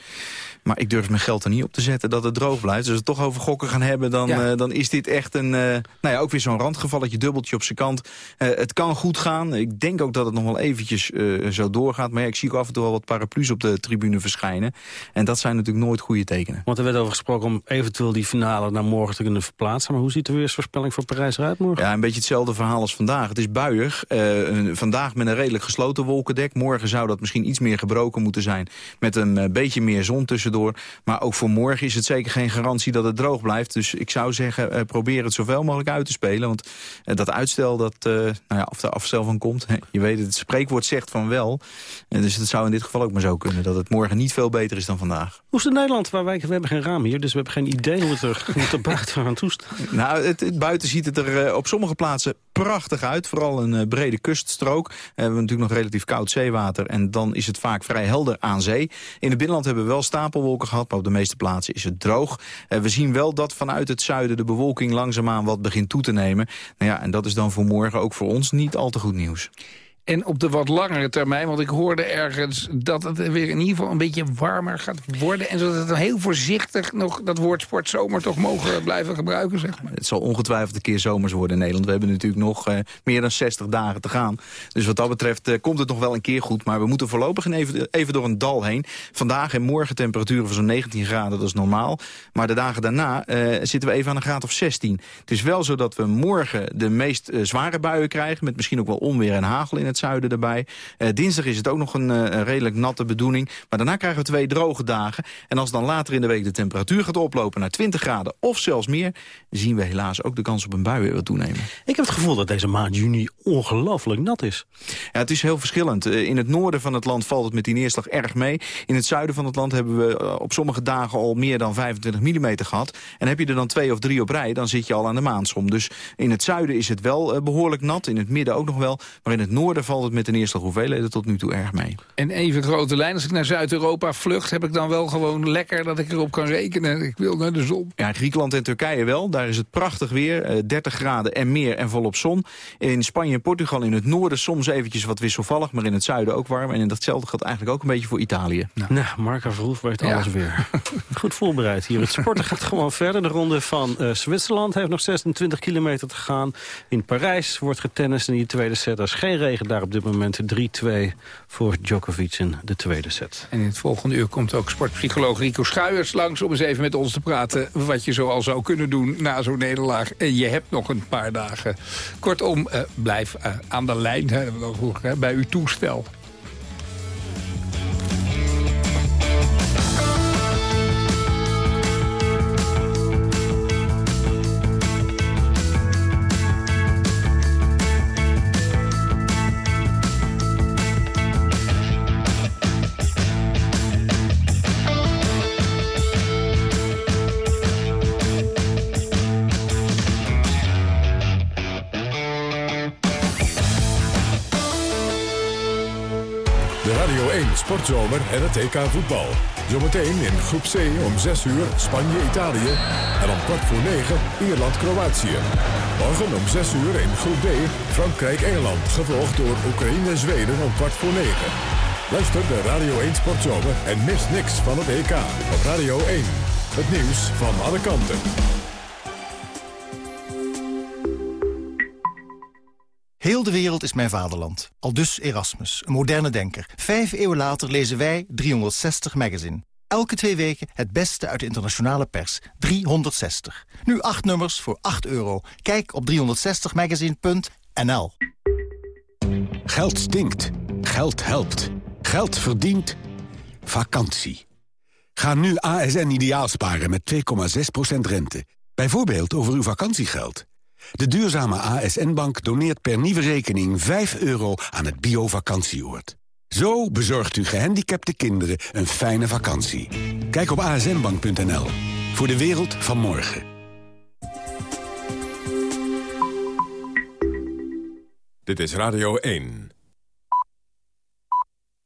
Maar ik durf mijn geld er niet op te zetten dat het droog blijft. Dus als we het toch over gokken gaan hebben, dan, ja. uh, dan is dit echt een... nou ja, ook weer zo'n randgevalletje, dubbeltje op zijn kant. het kan goed gaan. Ik denk ook dat het nog wel eventjes zo doorgaat. Maar ja, ik zie ook af en toe wel wat paraplu's op de tribune verschijnen. En dat zijn natuurlijk nooit goede tekenen. Want er werd over gesproken om eventueel die finale naar morgen te kunnen verplaatsen. Maar hoe ziet de weersvoorspelling voor Parijs eruit morgen? Ja, een beetje hetzelfde verhaal als vandaag. Het is buiig. Uh, vandaag met een redelijk gesloten wolkendek. Morgen zou dat misschien iets meer gebroken moeten zijn. Met een uh, beetje meer zon tussendoor. Maar ook voor morgen is het zeker geen garantie dat het droog blijft. Dus ik zou zeggen, uh, probeer het zoveel mogelijk uit te spelen. Want dat uitstel, dat, nou ja, of er afstel van komt. Je weet het, het spreekwoord zegt van wel. Dus het zou in dit geval ook maar zo kunnen. Dat het morgen niet veel beter is dan vandaag. Hoe is het in Nederland? Waar wij, we hebben geen raam hier, dus we hebben geen idee hoe het er, hoe het er buiten aan toe staat. Nou, het, het, buiten ziet het er uh, op sommige plaatsen prachtig uit. Vooral een uh, brede kuststrook. Uh, we hebben natuurlijk nog relatief koud zeewater. En dan is het vaak vrij helder aan zee. In het binnenland hebben we wel stapelwolken gehad. Maar op de meeste plaatsen is het droog. we zien wel dat vanuit het zuiden de bewolking langzaamaan wat begint toe te nemen. Nou ja, en dat is dan voor morgen ook voor ons niet al te goed nieuws. En op de wat langere termijn, want ik hoorde ergens dat het weer in ieder geval een beetje warmer gaat worden. En zodat het heel voorzichtig nog dat woord sportzomer toch mogen blijven gebruiken, zeg maar. Het zal ongetwijfeld een keer zomers worden in Nederland. We hebben natuurlijk nog uh, meer dan 60 dagen te gaan. Dus wat dat betreft uh, komt het nog wel een keer goed. Maar we moeten voorlopig even, even door een dal heen. Vandaag en morgen temperaturen van zo'n 19 graden, dat is normaal. Maar de dagen daarna uh, zitten we even aan een graad of 16. Het is wel zo dat we morgen de meest zware buien krijgen. Met misschien ook wel onweer en hagel in het zuiden erbij. Uh, dinsdag is het ook nog een, uh, een, redelijk natte bedoeling. Maar daarna krijgen we twee droge dagen. En als dan later in de week de temperatuur gaat oplopen naar 20 graden of zelfs meer... zien we helaas ook de kans op een bui weer wat toenemen. Ik heb het gevoel dat deze maand juni ongelooflijk nat is. Ja, het is heel verschillend. Uh, in het noorden van het land valt het met die neerslag erg mee. In het zuiden van het land hebben we op sommige dagen al meer dan 25 mm gehad. En heb je er dan twee of drie op rij, dan zit je al aan de maandsom. Dus in het zuiden is het wel behoorlijk nat. In het midden ook nog wel. Maar in het noorden valt het met de neerslaghoeveelheden tot nu toe erg mee. En even grote lijn, als ik naar Zuid-Europa vlucht... heb ik dan wel gewoon lekker dat ik erop kan rekenen. Ik wil naar de zon. Ja, Griekenland en Turkije wel. Daar is het prachtig weer. 30 graden en meer en volop zon. In Spanje en Portugal in het noorden soms eventjes wat wisselvallig... maar in het zuiden ook warm. En datzelfde geldt eigenlijk ook een beetje voor Italië. Nou, nou Marco Verhoef weet alles ja. weer. Goed voorbereid hier. Het sporten gaat gewoon verder. De ronde van uh, Zwitserland heeft nog 26 kilometer te gaan. In Parijs wordt getennist in die tweede set. Er is geen regen daar op dit moment 3-2 voor Djokovic in de tweede set. En in het volgende uur komt ook sportpsycholoog Rico Schuijers langs... om eens even met ons te praten wat je zoal zou kunnen doen na zo'n nederlaag. En je hebt nog een paar dagen. Kortom, uh, blijf uh, aan de lijn hè, bij uw toestel. 1 Sportzomer en het EK voetbal. Zometeen in groep C om 6 uur Spanje-Italië. En om kwart voor 9 Ierland-Kroatië. Morgen om 6 uur in groep D Frankrijk-Engeland. Gevolgd door Oekraïne-Zweden om kwart voor 9. Luister de Radio 1 Sportzomer en mis niks van het EK op Radio 1. Het nieuws van alle kanten. Heel de wereld is mijn vaderland. Aldus Erasmus, een moderne denker. Vijf eeuwen later lezen wij 360 Magazine. Elke twee weken het beste uit de internationale pers. 360. Nu acht nummers voor 8 euro. Kijk op 360magazine.nl Geld stinkt. Geld helpt. Geld verdient. Vakantie. Ga nu ASN ideaal sparen met 2,6% rente. Bijvoorbeeld over uw vakantiegeld. De duurzame ASN-bank doneert per nieuwe rekening 5 euro aan het bio-vakantieoord. Zo bezorgt u gehandicapte kinderen een fijne vakantie. Kijk op asnbank.nl. Voor de wereld van morgen. Dit is Radio 1.